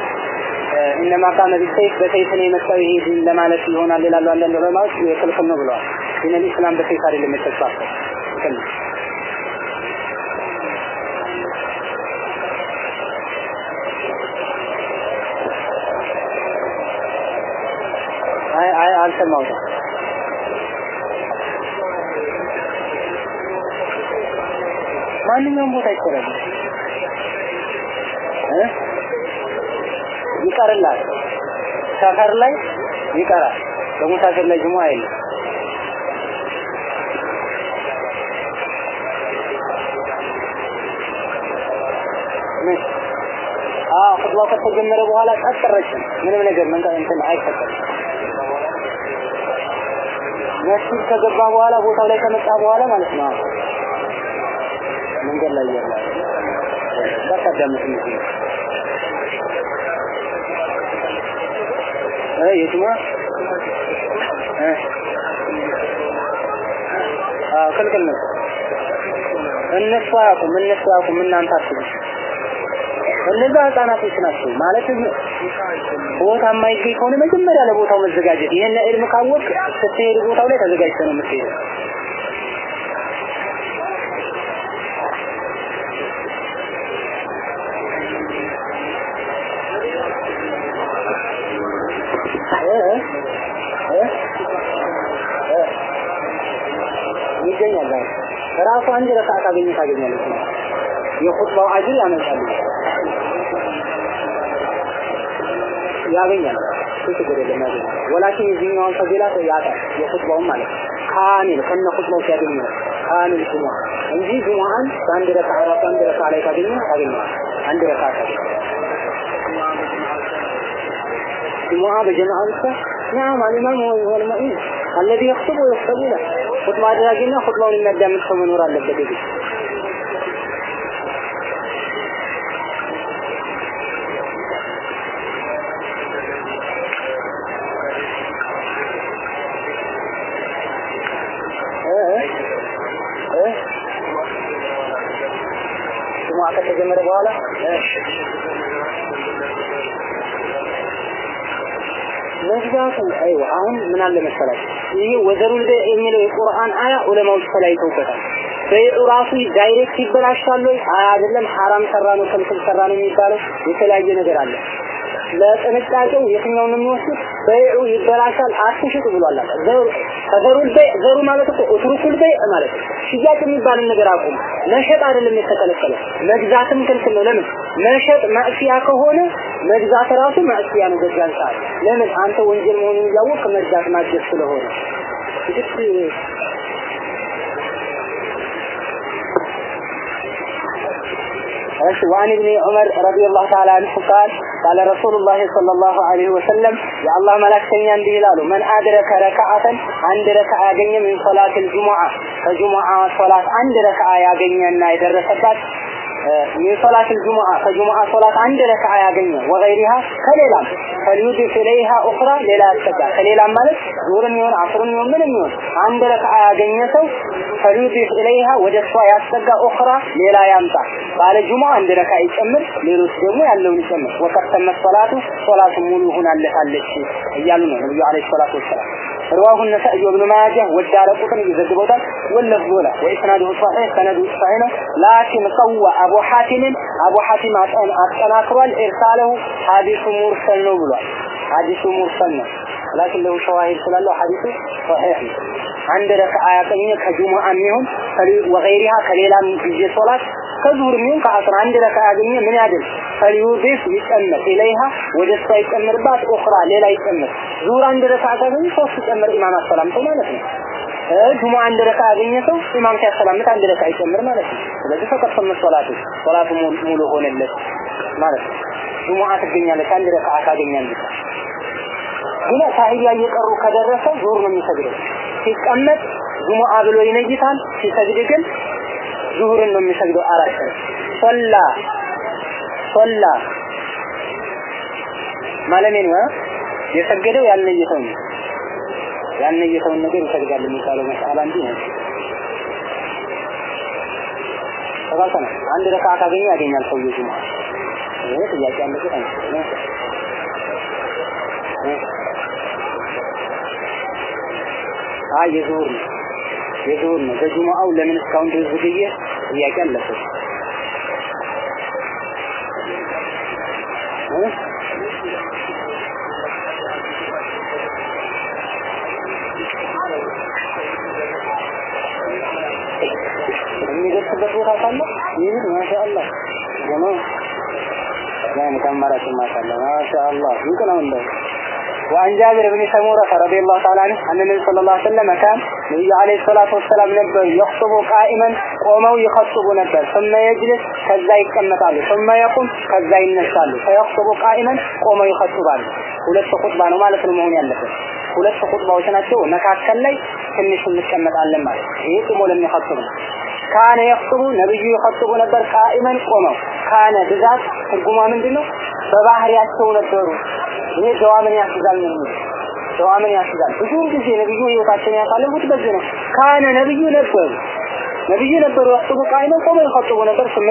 إنما كان بالسيف በሰይፍ ነው የመጣው ይሄ ዲን ለማለት ይሆናል ይላሉ አንዳንድ ዑለማዎች ክልክል ነው ብለዋል። دين الإسلام በሰይፍ አይደለም የተስፋፋው ክልክል ነው። አይ አይ አልሰማሁትም። ማንኛውም ቦታ ይቆራል እ ይቀርላል። ሰፈር ላይ ይቀራል። በሙሳፊር ላይ ጅሙዓ የለም። አዎ ከተጀመረ በኋላ ረጭም ምንም ነገር መንቀ እንትን አይፈቀድም። ከገባ በኋላ ቦታው ላይ ከመጣ በኋላ ማለት ነው። መንገድ ላይ ያለ በቀደምት ነው እ የትማ እ አዎ ክልክል ነው። እነሱ አያውቁም፣ እነሱ አያውቁም፣ እናንተ አስቡ። እነዛ ህፃናቶች ናቸው። ማለት ቦታ የማይገኝ ከሆነ መጀመሪያ ለቦታው መዘጋጀት። ይሄን ዕልም ካወቅ ስትሄድ ቦታው ላይ ተዘጋጅተህ ነው የምትሄደው አንድ ረካዓ ካገኘ ታገኛለች የኹጥባው አጅር ያመጣል ያገኛል ችግር የለም ያገኛል ወላኪን የዚህኛውን ፈዲላ ያጣል የኹጥባውን ማለት ነው ካሚል ከነ ኹጥባው ሲያገኝ ነው ካሚል ጁሙዓ እንጂ ጁሙዓን በአንድ ረካዓ ራሱ አንድ ረካዓ ላይ ካገኘ ታገኘዋል አንድ ረካዓ ካገኘ ጁሙዓ በጀማዓ ብቻ نعم الإمام هو المؤمن الذي يخطب ويخطب له خطبة አድራጊና ኹጥባውን የሚያዳምጥ ሰው መኖር አለበት ይሄ ጁሙዓ ከተጀመረ በኋላ መግዛቱ أيوا አሁን ምን አለ መሰላችሁ ይሄ وذروا البيع የሚለው የቁርአን አያ ዑለማዎች ተለያይተውበታል። በይዑ ራሱ direct ይበላሻል ወይ? አይ አይደለም፣ ሐራም ሰራ ነው ክልክል ሰራ ነው የሚባለው የተለያየ ነገር አለ። ለጥንቃቄው የትኛውን ነው የሚወስዱት? በይዑ ይበላሻል አትሽጡ ብሏል። ذروا البيع ذروا ማለት እኮ اتركوا البيع ማለት ሽያጭ የሚባልን ነገር አቁም። መሸጥ አይደለም የተከለከለው፣ መግዛትም ክልክል ነው። ለምን? መሸጥ معصية ከሆነ መግዛት ራሱ معصية ነው። በዛን ሰዓት ለምን? አንተ ወንጀል መሆኑን እያወቅህ መግዛት ማገዝ ስለሆነ እሺ وعن ابن عمر رضي الله تعالى عنه قال قال رسول الله صلى الله عليه وسلم የአላህ መላእክተኛ እንዲህ ይላሉ። من أدرك ركعة አንድ ረከዓ ያገኘ من صلاة الجمعة ከጁሙዓ ሶላት አንድ ረከዓ ያገኘና የደረሰባት من صلاة الجمعة ከጁሙዓ ሶላት አንድ ረክዓ ያገኘ وغيرها ከሌላም فليضيف إليها أخرى ሌላ ያስጠጋ ከሌላም ማለት ዙርም ይሁን አስርም ይሁን ምንም ይሁን አንድ ረክዓ ያገኘ ሰው فليضيف إليها ወደ እሷ ያስጠጋ أخرى ሌላ ያምጣ ባለ ጁሙዓ አንድ ረካ ይጨምር ሌሎች ደግሞ ያለውን ይጨምር ወከተመ ሶላቱ ሶላቱ ሙሉ ሆናለታለች እያሉ ነው ነብዩ አለይሂ ሰላቱ ወሰላም رواه النسائي وابن ماجه والدار قطني يذكرون واللفظ واللفظولة وإسناده صحيح سنده صحيح. لكن قوى أبو حاتم أبو حاتم أتناكروا إرساله حديث مرسل نبلا حديث مرسل نبلا ላኪን ለሁ ሸዋሂድ ስላለው ሐዲሱ ሶሒሕ አንድ ረካዓ ያቀኘ ከጁሙዓ የሚሆን ወገይሪሃ ከሌላም ጊዜ ሶላት ከዙር የሚሆን ከአስር አንድ ረክዓ ያገኘ ምን ያድል ፈሊዩዲፍ ይጨምር ኢለይሃ ወደ እሷ ይጨምርባት أخرى ሌላ ይጨምር ዙሁር አንድ ረክዓ ካገኘ ሶስት ይጨምር ኢማም አሰላምተው ማለት ነው። ጁሙዓ አንድ ረካ ያገኘ ሰው ኢማም ሲያሰላምት አንድ ረካ ይጨምር ማለት ነው። ስለዚህ فقد تمت صلاته ሶላቱ ሙሉ ሆነለት ማለት ነው። ጁሙዓ ትገኛለች አንድ ረካ ካገኘ ግን ታሂያ እየቀሩ ከደረሰ ዙር ነው የሚሰግደው። ሲቀመጥ ጁሙዓ ብሎ ይነይታል ሲሰግድ ግን ዙሁርን ነው የሚሰግደው አራት ሶላ ሶላ ማለት ነው። የሰገደው ያልነየተው ነው። ያልነየተውን ነገር ይሰግዳል የሚባለው መስአላ እንጂ ነው። ተባሰነ አንድ ረካ ካገኘ ያገኛል ሰውዬው ጁሙዓ ይሄ ጥያቄ አለበት ነው አይ የዙሁር ነው የዙሁር ነው። በጁሙአው ለምን እስካሁን ድረስ ዘገየ ጥያቄ አለበት። የሚደርስበት ቦታ ካለ ይህ ማሻአላህ። ገና ያን ከመራች ማሻአላህ። ማሻአላህ። ይቅናው እንደው وعن جابر بن سمورة رضي الله تعالى عنه أن النبي صلى الله عليه وسلم كان النبي عليه الصلاة والسلام نبر يخطب قائما قوموا يخطب نبر ثم يجلس كذا يكمتالو ثم يقوم كذا ينسالو فيخطب قائما قوموا يخطبالو ሁለት ኹጥባ ነው ማለት ነው መሆን ያለበት ሁለት ኹጥባዎች ናቸው መካከል ላይ ትንሽ እንቀመጣለን ማለት ይሄ ቁሞ ለሚኸጥቡ ነው ካነ የኽጥቡ ነብዩ ይኸጥቡ ነበር ቃኢመን ቆመው ካነ ብዛት ትርጉሟ ምንድነው በባህሪያቸው ነበሩ ይሄ ሸዋ ምን ነው ሸዋ ምን ብዙ ጊዜ ነብዩ ህይወታቸውን ያሳለፉት በዚህ ነው። ካነ ነብዩ ነበሩ። ነብዩ ነበሩ። ያጥቡ ቃይመን ቆመው ይخطቡ ነበር ثم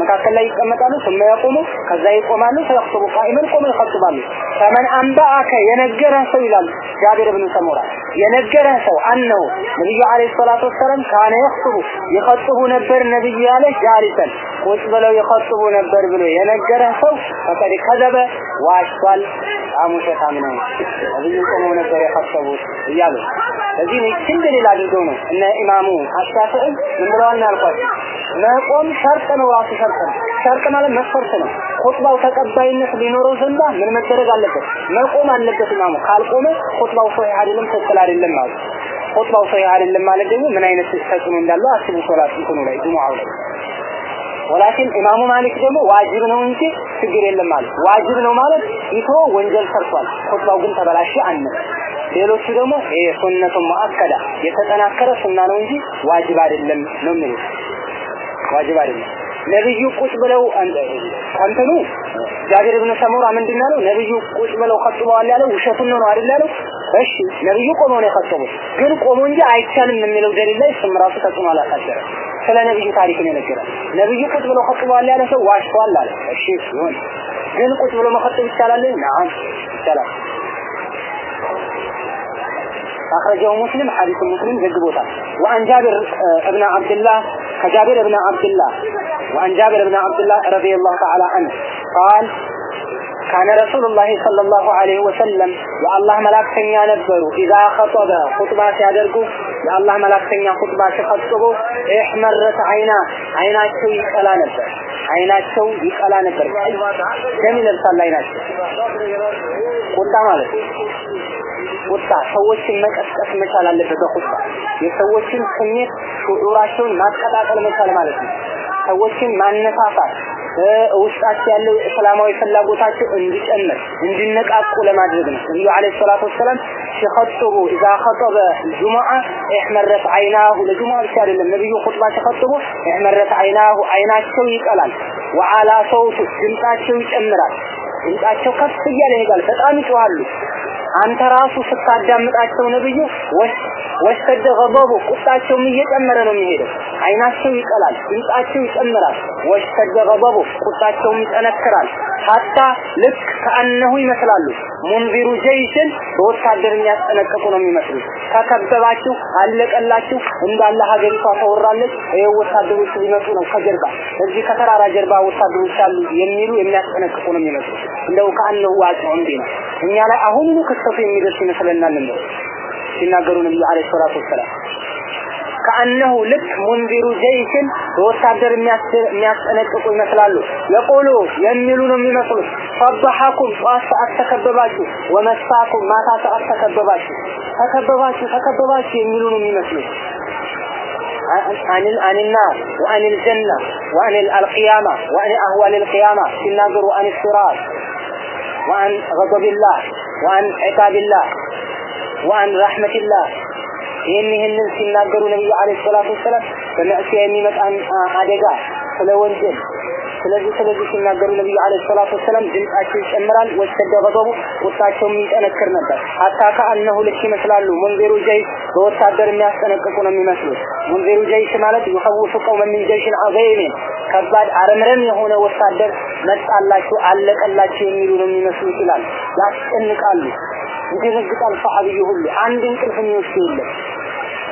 መካከል ላይ ይቀመጣሉ ثم يقوم ከዛ ይቆማሉ فيخطب قائما ቆመው ይخطባሉ فمن انبأك የነገረ ሰው ይላል ጃቢር ኢብኑ ሰሙራ። የነገረ ሰው አነው። ነብዩ አለይሂ ሰላቱ ወሰለም ካነ ይخطቡ ይخطቡ ነበር ነብዩ ያለ ጃሪሰን ቁጭ ብለው ይኸጥቡ ነበር ብሎ የነገረ ሰው ፈቀድ ከዘበ ዋሽቷል፣ በጣም ውሸታም ነው። ነብዩ ቆመው ነበር የኸጠቡት እያሉ ለዚህ ይህችን ደሊል አድርገው ነው እነ ኢማሙ አሻፍዒ ምን ብለዋል ነው መቆም ሸርጥ ነው፣ ራሱ ሸርጥ ነው። ሸርጥ ማለት መስፈርት ነው። ኹጥባው ተቀባይነት ሊኖረው ዘንዳ ምን መደረግ አለበት? መቆም አለበት። ኢማሙ ካልቆመ ኹጥባው ሶሂህ አይደለም፣ ትክክል አይደለም ማለት ኹጥባው ሶሂህ አይደለም ማለት ደግሞ ምን አይነት ተጽዕኖ እንዳለው አስቡ። ሶላት እንትኑ ላይ ጁሙዓው ላይ ወላኪን ኢማሙ ማሊክ ደግሞ ዋጅብ ነው እንጂ ችግር የለም ማለት ዋጅብ ነው ማለት ይቶ ወንጀል ሰርቷል ኹጥባው ግን ተበላሸ አንነ ሌሎቹ ደግሞ ይሄ ሱነቱ ሙአከዳ የተጠናከረ ሱና ነው እንጂ ዋጅብ አይደለም ነው የሚሉት። ዋጅብ አይደለም። ነብዩ ቁጭ ብለው እንትኑ ጃቢር ኢብኑ ሰሙራ ምንድን ያለው ነብዩ ቁጭ ብለው ኸጥበዋል ያለው ውሸቱን ነው አይደል ያለው እሺ ነብዩ ቆመው ነው የፈጸሙት ግን ቆሞ እንጂ አይቻልም የሚለው ደሊል ላይ እሱም ራሱ ተጽዕኖ አላሳደረም ስለ ነብዩ ታሪክ ነው የነገረን ነብዩ ቁጭ ብለው ኸጥበዋል ያለ ሰው ዋሽቷል አለ እሺ ይሁን ግን ቁጭ ብሎ መኸጥብ ይቻላል ናም ይቻላል أخرجه مسلم حديث مسلم زجبوتا وعن جابر ابن عبد الله كجابر ابن عبد الله وعن جابر ابن عبد الله رضي الله تعالى عنه قال ካነ ረሱሉላሂ ሰለላሁ ዐለይሂ ወሰለም የአላህ መላእክተኛ ነበሩ። ኢዛ ኸጠበ ኹጥባ ሲያደርጉ የአላህ መላእክተኛ ኹጥባ ሲኸጥቡ እሕመረት አይና አይናቸው ይቀላ ነበር። አይናቸው ይቀላ ነበር። ደም ይለብሳል አይናቸው ቁጣ ማለት ነው። ቁጣ ሰዎችን መቀስቀስ መቻል አለበት። በቁጣ የሰዎችን ስሜት ሹዑራቸውን ማቀጣጠል መቻል ማለት ነው። ሰዎችን ማነሳሳት ውስጣቸው ያለው እስላማዊ ፍላጎታቸው እንዲጨምር እንዲነቃቁ ለማድረግ ነው። ነብዩ አለይሂ ሰላቱ ወሰለም ሲኸጥቡ ኢዛ ኸጠበ ጁሙዓ እህመረት አይናሁ ለጁሙዓ ብቻ አይደለም ነብዩ ኹጥባ ሲኸጥቡ እህመረት አይናሁ አይናቸው ይቀላል። ወአላ ሰውቱ ድምጻቸው ይጨምራል። ድምጻቸው ከፍ እያለ ይሄዳል። በጣም ይጮሃሉ። አንተ ራሱ ስታዳምጣቸው ነብዩ ወስተደ ገበቡ ቁጣቸውም እየጨመረ ነው የሚሄደው። አይናቸው ይቀላል ድምጻቸው ይጨምራል። ወስተደ ገበቡ ቁጣቸውም ይጠነክራል ሀታ ልክ ከአነሁ ይመስላሉ። ሙንዚሩ ጀይሽን በወታደር የሚያስጠነቅቁ ነው የሚመስሉት። ተከበባችሁ አለቀላችሁ እንዳለ ሀገሪቷ ተወራለች ይኸው ወታደሮች ሊመጡ ነው ከጀርባ። እዚህ ከተራራ ጀርባ ወታደሮች አሉ የሚሉ የሚያስጠነቅቁ ነው የሚመስሉት። እንደው ከአነሁ ዋጭው እንዴ? ነው እኛ ላይ አሁኑኑ ክስተቱ የሚደርስ ይመስለናል እንደው ሲናገሩ ነብዩ አለይሂ ሰላቱ ወሰላም ከአነሁ ልክ ሙንዚሩ ጀይሽን በወታደር የሚያስጠነቅቁ ይመስላሉ የቆሉ የሚሉ ነው የሚመስሉት ሰበሐኩም ጠዋት ሰዓት ተከበባችሁ ወመሳኩም ማታ ሰዓት ተከበባችሁ ተከበባችሁ ተከበባችሁ የሚሉ ነው የሚመስሉት عن عن النار وعن الجنة وعن القيامة وعن أهوال القيامة سناظروا عن الصراط وعن غضب الله وعن عقاب الله وعن رحمة الله ይህን ይህንን ሲናገሩ ነብዩ አለይሂ ሰላቱ ወሰለም በመዕሲያ የሚመጣን አደጋ ስለ ወንጀል ስለዚህ ስለዚህ ሲናገሩ ነብዩ አለይሂ ሰላቱ ወሰለም ድምጻቸው ይጨምራል ወሰደ ገበቡ ቁጣቸው የሚጠነክር ነበር። ሀታ ከአነሁ ልክ ይመስላሉ። ሙንዚሩ ጀይሽ በወታደር የሚያስጠነቅቁ ነው የሚመስሉት። ሙንዚሩ ጀይሽ ማለት ይኸውፉ ቀውመ ሚን ጀይሽን ዐዘይሚን ከባድ አረምረም የሆነ ወታደር መጣላችሁ አለቀላችሁ የሚሉ ነው የሚመስሉት ይላል። ያስጨንቃሉ። ይደነግጣል ሰሐቢዩ ሁሉ። አንድ እንቅልፍ የሚወስድ የለም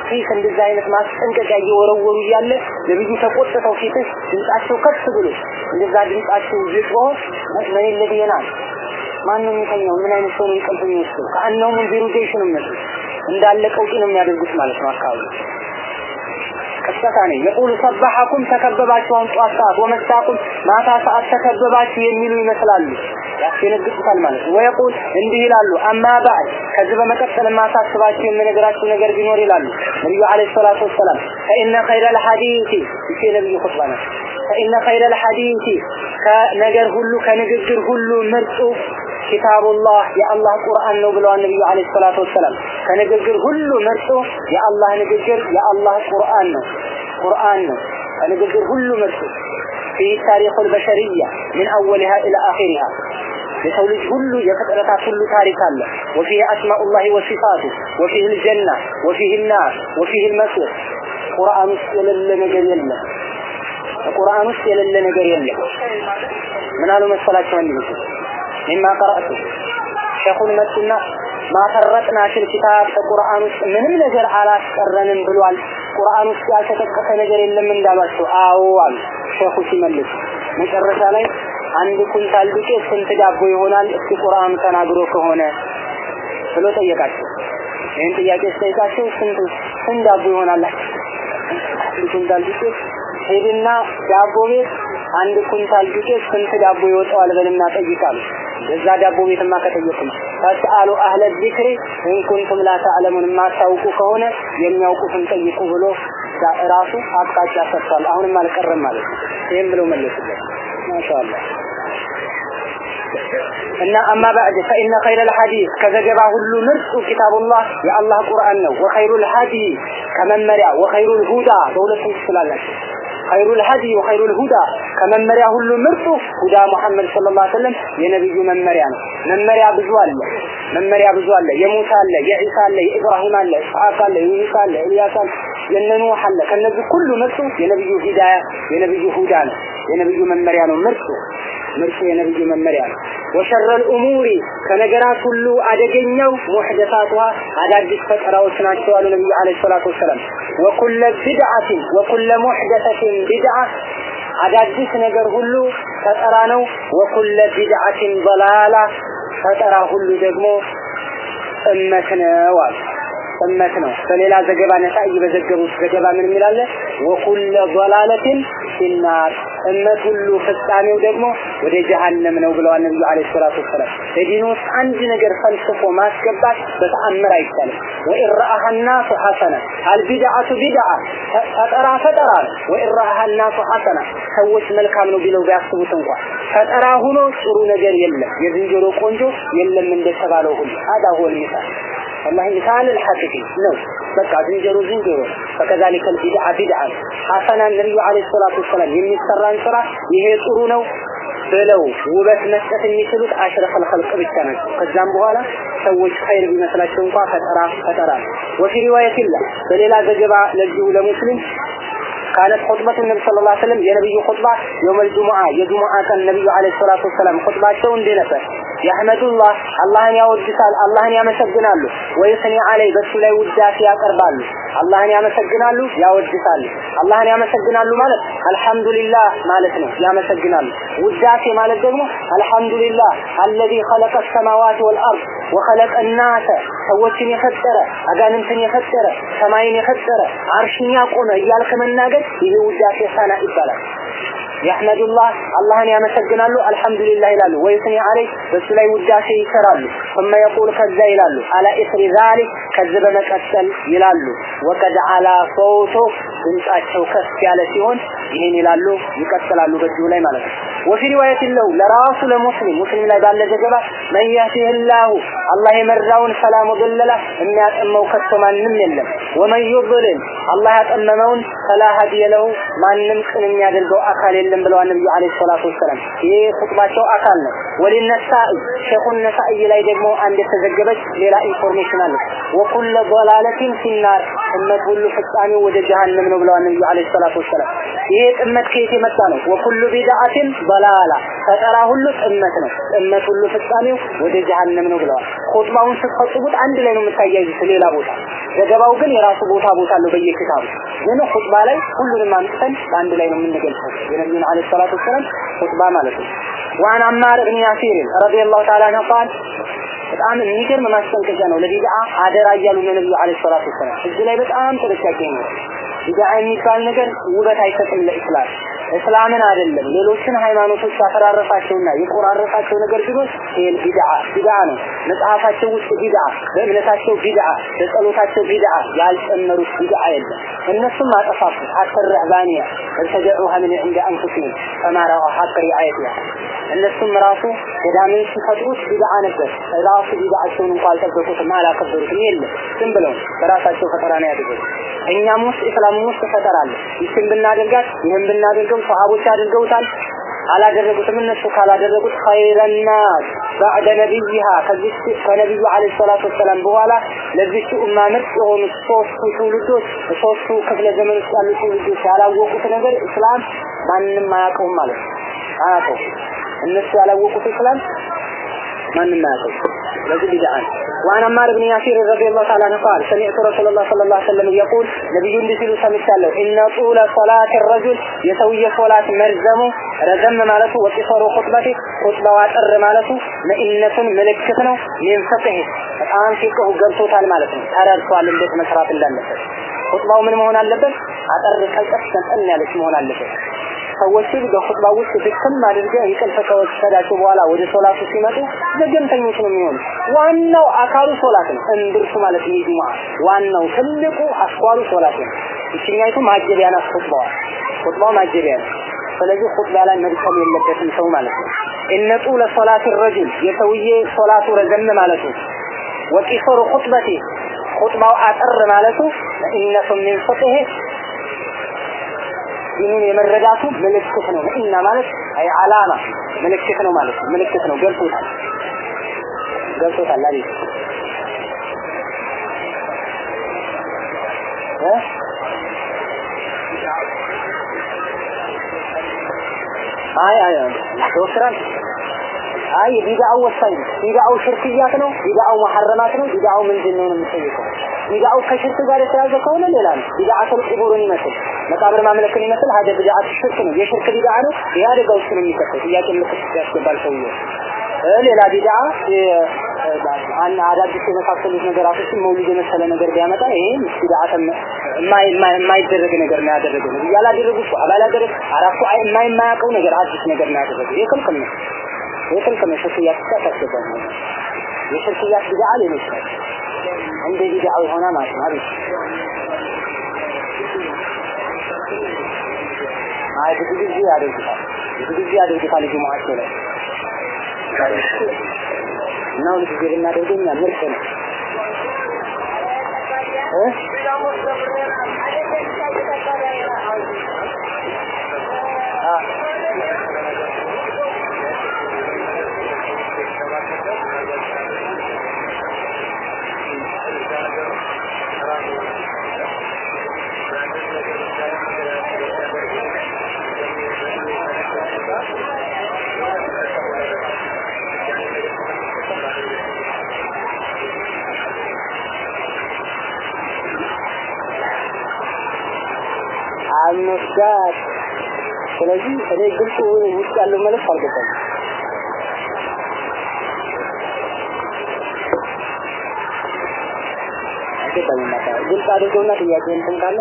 ፊት እንደዛ አይነት ማስጠንቀቂያ እየወረወሩ እያለ ነብዩ ተቆጥተው ፊትህ ድምጻቸው ከፍ ብሎ እንደዛ ድምጻቸው እየጮኸ ምን ለዲናል ማን ነው የሚተኛው? ምን አይነት ሰው ነው እንቅልፍ የሚወስደው? ጀይሽ ነው የሚመስሉት እንዳለ ቀውጢ ነው የሚያደርጉት ማለት ነው አካባቢ ቅስቀሳ ነው የቁሉ ሰባሐኩም ተከበባችሁ አሁን ጧት ሰዓት ወመሳኩም ማታ ሰዓት ተከበባችሁ የሚሉ ይመስላሉ። ያስደነግጡታል ማለት ነው። ወይቁል እንዲህ ይላሉ አማ ባዕድ ከዚህ በመቀጠል ማሳስባችሁ የምነግራችሁ ነገር ቢኖር ይላሉ ነብዩ አለይሂ ሰላቱ ወሰላም ፈኢነ ኸይረል ሐዲሲ ይሄ ነብዩ ኹጥባ ነው ፈኢነ ኸይረል ሐዲሲ ከነገር ሁሉ ከንግግር ሁሉ ምርጡ ኪታቡላህ የአላህ ቁርአን ነው ብለዋል ነብዩ አለይሂ ሰላቱ ወሰላም ከንግግር ሁሉ ምርጡ የአላህ ንግግር የአላህ ቁርአን ነው ቁርአን ነው ከንግግር ሁሉ ምርጡ في تاريخ البشرية من أولها إلى آخرها የሰው ልጅ ሁሉ የፍጥረታት ሁሉ ታሪክ አለ وفيه أسماء الله وصفاته وفيه الجنة وفيه النار وفيه المسير ቁርአን ውስጥ የሌለ ነገር የለም ቁርአን ውስጥ የሌለ ነገር የለም ምን አሉ መሰላቸው አንድ ጊዜ ሚማ ቀራእቱ ሸኹን መጡና ማፈረጥና ፊል ኪታብ ቁርአን ውስጥ ምንም ነገር አላስቀረንም ብሏል። ቁርአን ውስጥ ያልተጠቀሰ ነገር የለም እንዳሏቸው አዎ አሉ። ሸኹ ሲመልሱ መጨረሻ ላይ አንድ ኩንታል ዱቄት ስንት ዳቦ ይሆናል? እስቲ ቁርአን ተናግሮ ከሆነ ብሎ ጠየቃቸው። ይህን ጥያቄ ስጠይቃቸው ስንት ስንት ዳቦ ይሆናል አንድ ኩንታል ዱቄት ሄድና ዳቦ ቤት አንድ ኩንታል ዱቄት ስንት ዳቦ ይወጣዋል በልና ጠይቃሉ። እዛ ዳቦ ቤትማ ከጠየቁም فاسألوا أهل الذكر إن كنتم لا የማታውቁ ከሆነ የሚያውቁትን ጠይቁ ብሎ ራሱ አቅጣጫ ሰጥቷል። አሁንም አልቀረም ማለት ነው። ይህም ብለው መለሱለት። ما شاء الله። እና أما بعد فإن خير الحديث ከዘገባ ሁሉ ምርጡ كتاب الله የአላህ ቁርአን ነው። وخير الهدي ከመመሪያ ወኸይሩል ሁዳ በሁለቱም ትችላላችሁ ኸይሩል ሀዲ ወኸይሩል ሁዳ ከመመሪያ ሁሉ ምርጡ ሁዳ ሙሐመድ ሰለላሁ ዐለይሂ ወሰለም የነብዩ መመሪያ ነው። መመሪያ ብዙ አለ። መመሪያ ብዙ አለ። የሙሳ አለ፣ የዒሳ አለ፣ የኢብራሂም አለ፣ ኢስሐቅ አለ፣ የኢሳ አለ፣ ኤልያስ አለ፣ የነ ኑህ አለ። ከነዚህ ሁሉ ምርጡ የነብዩ ሂዳያ የነብዩ ሁዳ ነው። የነብዩ መመሪያ ነው ምርጡ ምርጡ የነብዩ መመሪያ ነው። ወሸረል ኡሙሪ ከነገራት ሁሉ አደገኛው ሙሕደሳቱሃ አዳዲስ ፈጠራዎች ናቸው አሉ ነብዩ አለይሂ ሰላቱ ወሰላም። ወኩለ ቢድዓትን ወኩለ ሙሕደሰትን ቢድዓ አዳዲስ ነገር ሁሉ ፈጠራ ነው። ወኩለ ቢድዓትን በላላ ፈጠራ ሁሉ ደግሞ እመት ነው አሉ። ጥመት ነው። በሌላ ዘገባ ነሳኢ በዘገቡት ዘገባ ምን የሚላለ ወኩለ ضላለትን ፊናር እመት ሁሉ ፍጻሜው ደግሞ ወደ ጀሃነም ነው ብለዋል ነብዩ አለይሂ ሰላቱ ወሰለም። በዲኑ ውስጥ አንድ ነገር ፈልስፎ ማስገባት በተአምር አይቻልም። ወኢራአሃ ናሱ ሐሰነ አልቢድዓቱ ቢድዓ ፈጠራ ፈጠራ ነው። ወኢራአሃ ናሱ ሐሰነ ሰዎች መልካም ነው ቢለው ቢያስቡት እንኳን ፈጠራ ሆኖ ጥሩ ነገር የለም። የዝንጀሮ ቆንጆ የለም እንደተባለው ሁሉ አዳ ሆል والله مثال الحقيقي ነው በቃ ዝንጀሮ ዝንጀሮ فكذلك البدعة بدعة ሐሰና ነብዩ አለይሂ ሰላቱ ወሰላም የሚሰራን ስራ ይሄ ጥሩ ነው ብለው ውበት መስጠት የሚችሉት አሽረፈል ኸልቅ ብቻ ናቸው። ከዛም በኋላ ሰዎች ኸይር ቢመስላቸው እንኳን ፈጠራ ፈጠራ ወፊ ሪዋየቲላ በሌላ ዘገባ ለዚሁ ለሙስሊም ካነት ኹጥበቱ ነብዩ ሰለላሁ ዐለይሂ ወሰለም የነብዩ ኹጥባ የውመል ጁሙዓ የጁሙዓ ቀን ነብዩ ዐለይሂ ሰላቱ ወሰለም ኹጥባቸው እንዲህ ነበር ያህመዱላህ አላህን ያወድሳል አላህን ያመሰግናሉ ወይስኒ ዐለይ በሱ ላይ ውዳሴ ያቀርባሉ አላህን ያመሰግናሉ ያወድሳሉ አላህን ያመሰግናሉ ማለት አልহামዱሊላህ ማለት ነው ያመሰግናሉ ውዳሴ ማለት ደግሞ አልহামዱሊላህ الذي خلق السماوات والارض وخلق الناس سوتني خسرة أجانم سني خسرة سمايني خسرة عرشني أقوم يالك من ناقد إذا وزاك يسانا إبالا يحمد الله الله أن يمسكنا له الحمد لله إلاله ويثني عليه بس لا يوجد شيء ثم يقول كذا إلاله على إثر ذلك؟ ከዚህ በመቀጠል ይላሉ ወቀድ አላ ሶውቱ ድምጻቸው ከፍ ያለ ሲሆን ይህን ይላሉ ይቀጥላሉ በዚሁ ላይ ማለት ነው። وفي رواية له ለራሱ ለሙስሊም ሙስሊም ላይ ባለ ዘገባ من يهده الله አላህ የመራውን فلا مضل له የሚያጠመው ከቶ ማንም የለም። ومن يضلل አላህ ያጠመመውን فلا هادي له ማንም ቅን የሚያደርገው አካል የለም ብለዋል ነብዩ عليه الصلاة والسلام። ይሄ ኹጥባቸው አካል ነው። وللنسائي ሸኹን ነሳኢ ላይ ደግሞ አንድ የተዘገበች ሌላ information አለ ወኩለ ضላለቲን ፊናር እመት ሁሉ ፍጻሜው ወደ ጀሃነም ነው ብለዋል ነብዩ አለይሂ ሰላቱ ወሰለም። ይሄ ጥመት ከየት የመጣ ነው? ወኩሉ ቢድዓቲን ضላላ ፈጠራ ሁሉ ጥመት ነው። ጥመት ሁሉ ፍጻሜው ወደ ጀሃነም ነው ብለዋል። ኹጥባውን ስትፈጽሙት አንድ ላይ ነው የምታያይዙት ሌላ ቦታ ዘገባው ግን የራሱ ቦታ ቦታ አለው በየክታቡ ግን ኹጥባ ላይ ሁሉንም አምጥተን በአንድ ላይ ነው የምንገልጸው የነብዩን አለይሂ ሰላቱ ወሰለም ኹጥባ ማለት ነው وعن عمار بن ياسر رضي الله تعالى በጣም የሚገርም ማስጠንቀቂያ ነው። ለቢድዓ አደራ እያሉ ነብዩ አለይሂ ሰላቱ ወሰላም። እዚህ ላይ በጣም ጥንቃቄ ነው። ቢድዓ የሚባል ነገር ውበት አይሰጥም ለኢስላም እስላምን አይደለም ሌሎችን ሃይማኖቶች ያፈራረሳቸውና የቆራረሳቸው ነገር ቢኖር ይሄን ቢድዓ ቢድዓ ነው። መጽሐፋቸው ውስጥ ቢድዓ፣ በእምነታቸው ቢድዓ፣ በጸሎታቸው ቢድዓ ያልጨመሩት ቢድዓ የለም። እነሱም አጠፋፉ አሰረዕባንያ እብተደዑሃ ምን ዕንደ አንፉሲሂም ፈማ ረአው ሐቅ ሪአየትያ እነሱም ራሱ ገዳሜን ሲፈጥሩት ቢድዓ ነበር። ራሱ ቢድዓቸውን እንኳ አልጠበቁትም፣ አላከበሩትም። የለም ዝም ብለው በራሳቸው ፈጠራ ነው ያደረጉት። እኛም ውስጥ እስላም ውስጥ ፈጠራ አለ። ይህን ብናደርጋት ይህን ብናደርገው ሰሃቦች አድርገውታል። አላደረጉትም እነሱ ካላደረጉት ኸይረናስ ባዕደ ነቢይሃ። ከነቢዩ አለይሂ ሰላቱ ወሰላም በኋላ ለዚች ኡማ ምርጥ የሆኑ ሶስቱ ትውልዶች ሶስቱ ክፍለ ዘመን ውስጥ ያሉ ትውልዶች ያላወቁት ነገር እስላም ማንም አያውቀውም ማለት ነው። አያውቀው እነሱ ያላወቁት እስላም ማንም አያውቀው ለዚህ ቢድዓ وعن عمار بن ياسير رضي الله تعالى عنه قال سمعت رسول الله صلى الله عليه وسلم يقول نبي እንዲሉ ሰምቻለሁ إن طول صلاة الرجل የሰውየ ሶላት መርዘሙ ረዘም ማለቱ ወቂሰሩ ኹጥበቲ ኹጥባው አጠር ማለቱ መኢነቱን ምልክት ነው ሚን ፍቅህ በጣም ፊቅሁ ገብቶታል ማለት ነው ተረድቷል እንዴት መስራት እንዳለበት ኹጥባው ምን መሆን አለበት አጠር ቀልጠፍ ሰንጠን ያለች መሆን አለበት ሰዎችን በኹጥባ ውስጥ ድክም አድርገህ እንቅልፍ ከወሰዳቸው በኋላ ወደ ሶላቱ ሲመጡ ዘገምተኞች ነው የሚሆኑ ዋናው አካሉ ሶላት ነው። እንድርሱ ማለት ነው። ዋናው ትልቁ አስኳሉ ሶላት ነው። እችኛይቱ ማጀቢያ ናት ኹጥባው ማጀቢያ ነው። ስለዚህ ኹጥባ ላይ መድከም የለበትም ሰው ማለት ነው። إن طول صلاة الرجل የሰውዬ ሶላቱ ረዘም ማለቱ وقصر خطبته ኹጥባው አጠር ማለቱ مئنة من فقهه ዲኑን የመረዳቱ ምልክት ነው እና ማለት أي علامة ምልክት ነው ማለት ነው ምልክት ነው ገልጾታል ገልጾታል አይደል እ አይ አይ ይወስራል አይ ቢድዓው ወሳኝ ቢድዓው ሽርክያት ነው። ቢድዓው መሐረማት ነው። ቢድዓው ምንድን ነው የምጠይቀው ቢድዓው ከሽርክ ጋር የተያዘ ከሆነ ሌላ ነው። بدعة القبور ን ይመስል መቃብር ማምለክን ይመስል هذه بدعة ሽርክ ነው። የሽርክ ቢድዓ ነው። ይህ አደጋ ውስጥ ነው የሚከተው። ጥያቄ ምልክት ያስገባል ሰውየው። ሌላ ቢድዓ አን አዳዲስ የመሳሰሉት ነገራቶችን መውሊድ የመሰለ ነገር ቢያመጣ ይሄ ቢድዓተም የማይደረግ ነገር ነው ያደረገው። ነው ያላደረጉ እሱ አባላደረግ አራሱ የማይማያውቀው ነገር አዲስ ነገር ነው ያደረገው። ይሄ ክልክል ነው ክልክል ነው ሽርክያት ታስገባው ነው የሽርክያት ቢድዓ ሌሎች ናቸው እንደ ቢድዓው የሆነ ማለት ነው አይ ብዙ ጊዜ ያደርጉታል። ብዙ ጊዜ ያደርጉታል ጁሙዓቸው ላይ። እና ሁሉ ጊዜ ብናደርገው እኛ ምርጥ ነው። እ አልመስጋት ስለዚህ እኔ ግልጽ ውስጥ ያለው መልእክት ግልጽ አድርገውና ጥያቄ እንትን ካለ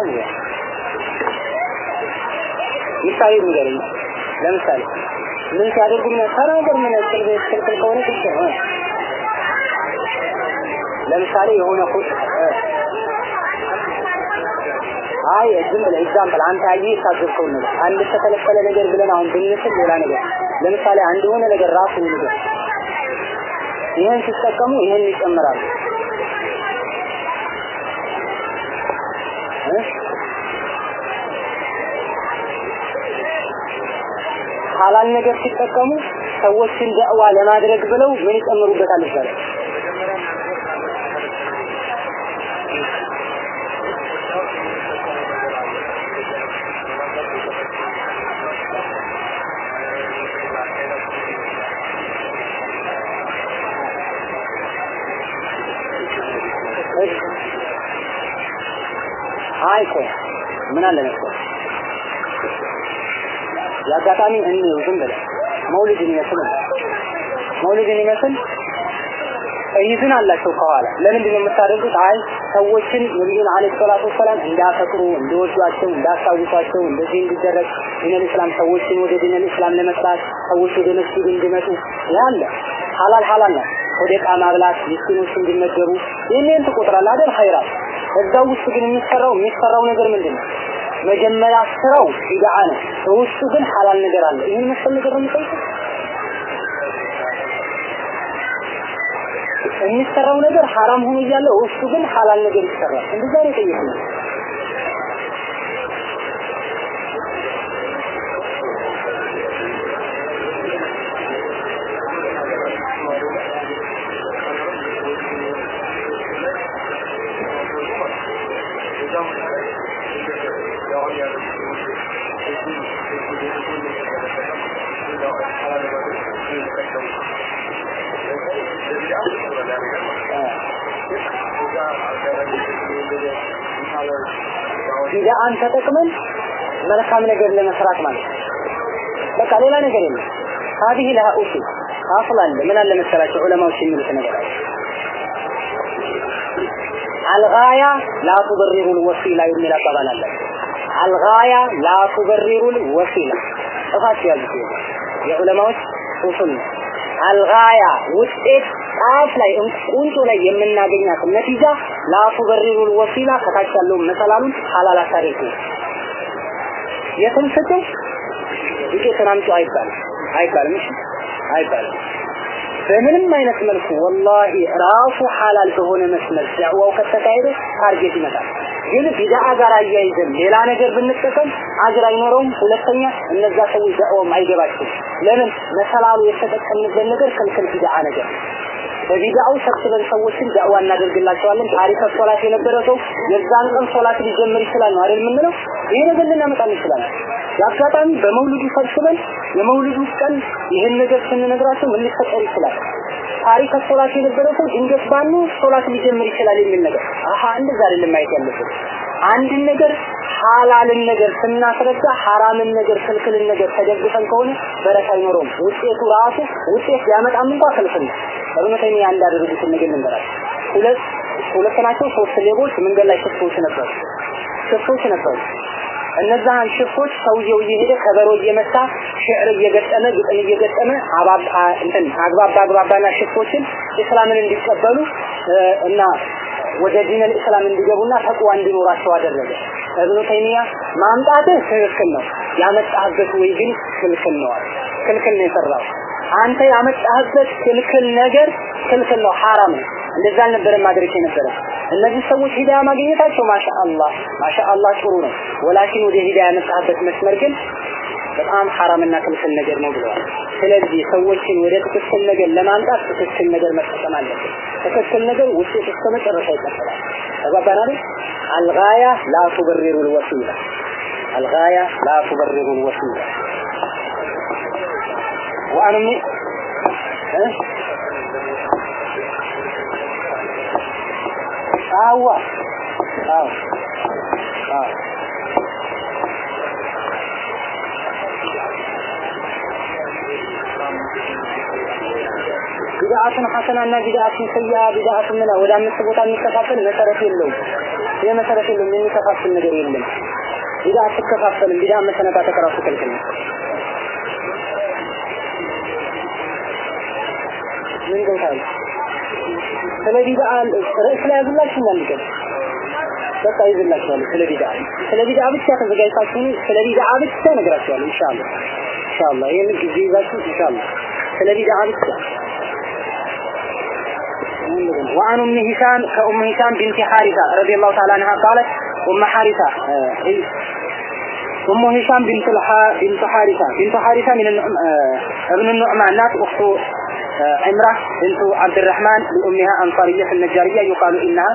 ለምሳሌ የሆነ አይ ዝም ብለህ example አንተ አየህ የታዘዝከውን ነገር አንድ ተከለከለ ነገር ብለን አሁን ብንስል ሌላ ነገር። ለምሳሌ አንድ የሆነ ነገር ራሱ ነገር ይህን ሲጠቀሙ ይህን ይጨምራሉ። ሐላል ነገር ሲጠቀሙ ሰዎችን ደዕዋ ለማድረግ ብለው ምን ይጨምሩበታል ይባላል አይኮ ምን አለ መሰለህ የአጋጣሚ እንየው ዝም ብለህ መውሊድን ይመስል መውሊድን ይመስል ይዝን አላቸው ከኋላ። ለምንድን ነው የምታደርጉት? አይ ሰዎችን ነቢዩን አለይሂ ሰላቱ ወሰላም እንዳፈቅሩ እንዲወዷቸው እንዳስታውሷቸው እንደዚህ እንዲደረግ ዲነል እስላም ሰዎችን ወደ ዲነል እስላም ለመጥራት ሰዎች ወደ መስጊድ እንዲመጡ ያለ ሐላል ሐላል ነው። ወደ ዕቃ ማብላት ምስኪኖች እንዲመገቡ ይህንን ትቆጥራለህ አይደል? ኸይራት እዛው ውስጥ ግን የሚሰራው የሚሰራው ነገር ምንድን ነው መጀመሪያ ስራው ቢድዓ ነው። ውስጡ ግን ሐላል ነገር አለ። ይህን መሰል ነገር ነው የሚጠይቀው የሚሰራው ነገር ሐራም ሆኖ እያለ ውስጡ ግን ሐላል ነገር ይሰራል። እንደዛ ነው የጠየቁኝ ቢድዓን ተጠቅመን መልካም ነገር ለመስራት ማለት በቃ ሌላ ነገር የለም هذه لها أصول أصل አለ ምን አለ መሰላቸው ዑለማዎች የሚሉት ነገር አለ الغاية لا تبرر الوسيلة የሚል አባባል አለ الغاية لا تبرر الوسيلة እፋቸው ያሉት የዑለማዎች ኡሱል ነው አልጋያ ውጤት ጣፍ ላይ ቁንጮ ላይ የምናገኛት ነቲጃ ላቱበሪሩል ወሲላ ከታች ያለው መሰላሉን ሐላል አታደርጉ የትም ስጡ ዱቄትን አምጡ አይባልም። አይባልም። በምንም አይነት መልኩ ወላሂ ራሱ ሐላል በሆነ መስመር ዳዕዋው ከተካሄደ target ይመጣል። ግን ቢድዓ ጋር አያይዘን ሌላ ነገር ብንጠቀም አጅር አይኖረውም። ሁለተኛ እነዛ ሰዎች ዳዕዋም አይገባቸውም። ለምን? መሰላሉ የተጠቀምንበት ነገር ክልክል ቢድዓ ነገር በቢድዓው ሰብስበን ሰዎችን ዳዕዋ እናደርግላቸዋለን። ታሪከ ሶላት የነበረ ሰው የዛን ቀን ሶላት ሊጀምር ይችላል ነው አይደል የምንለው? ይሄ ነገር ልናመጣ እንችላለን። የአጋጣሚ በመውሊዱ ሰብስበን የመውሊዱ ቀን ይህን ነገር ስንነግራቸው ምን ሊፈጠር ይችላል? ታሪከ ሶላት የነበረ ሰው ድንገት ባኑ ሶላት ሊጀምር ይችላል የሚል ነገር አሃ እንደዛ አይደለም ማየት አንድን ነገር ሐላልን ነገር ስናስረዳ ሐራምን ነገር ክልክልን ነገር ተደግፈን ከሆነ በረካ አይኖረውም። ውጤቱ ራሱ ውጤት ሊያመጣም እንኳ ክልክል ነው። እብኑ ተይሚያ ነገር ልንገራችሁ። ሁለት ሁለት ናቸው ሶስት ሌቦች መንገድ ላይ ሽፍቶች ነበሩ። ሽፍቶች ነበሩ። እነዛን ሽፍቶች ሰውየው እየሄደ ከበሮ እየመታ ሽዕር እየገጠመ ግጥም እየገጠመ እንትን አግባባ አግባባና ሽፍቶችን እስላምን እንዲቀበሉ እና ወደ ዲነል እስላም እንዲገቡና ተቅዋ እንዲኖራቸው አደረገ። እብኑ ተይሚያ ማምጣትህ ትክክል ነው፣ ያመጣህበት ወይ ግን ክልክል አለ። ክልክል ነው የሰራው አንተ ያመጣህበት ክልክል ነገር ክልክል ነው፣ ሐራም ነው። እንደዛ አልነበረም ማድረግ የነበረ እነዚህ ሰዎች ሂዳያ ማግኘታቸው ማሻአላህ ማሻአላህ ጥሩ ነው። ወላኪን ወደ ሂዳያ ያመጣህበት መስመር ግን በጣም ሐራምና ክልክል ነገር ነው ብለዋል። ስለዚህ ሰዎችን ወደ ትክክል ነገር ለማምጣት ትክክል ነገር መጠቀም አለብን። ትክክል ነገር ውጤት እስከ መጨረሻ ይቀጥላል። ተግባባን አይደል? አልጋያ ላ ቱበሪሩ ልወሲላ አልጋያ ላ ቱበሪሩ ልወሲላ وأنا من አዋ አዎ አዎ ቢድዓትን ሐሰናና ቢድዓትን ሰያ ቢድዓትን ምን ወደ አምስት ቦታ የሚከፋፈል መሰረት የለውም። ይህ መሰረት የለውም። የሚከፋፍል ነገር የለም። ቢድዓ አትከፋፈልም። ቢድዓ መሰነጣጠቅ ራሱ ክልክል ነው። ምን ገብታል? ስለ ቢድዓ ርዕስ ላይ ያዝላችሁ እንዳልቀር በቃ ይዝላችኋለሁ። ስለ ቢድዓ ስለ ቢድዓ ብቻ ተዘጋጅታችሁ ስለ ቢድዓ ብቻ እነግራችኋለሁ። ኢንሻአላህ ኢንሻአላህ ይሄን ጊዜ ይዛችሁ ኢንሻአላህ ስለ ቢድዓ ብቻ وعن ام هشام كأم هشام بنت حارثة رضي الله تعالى عنها قالت ام حارثة ام هشام بنت الح... بنت حارثة بنت حارثة من النعم... ابن النعمان نات اخت آه، عمرة بنت عبد الرحمن لأمها أنصارية النجارية يقال إنها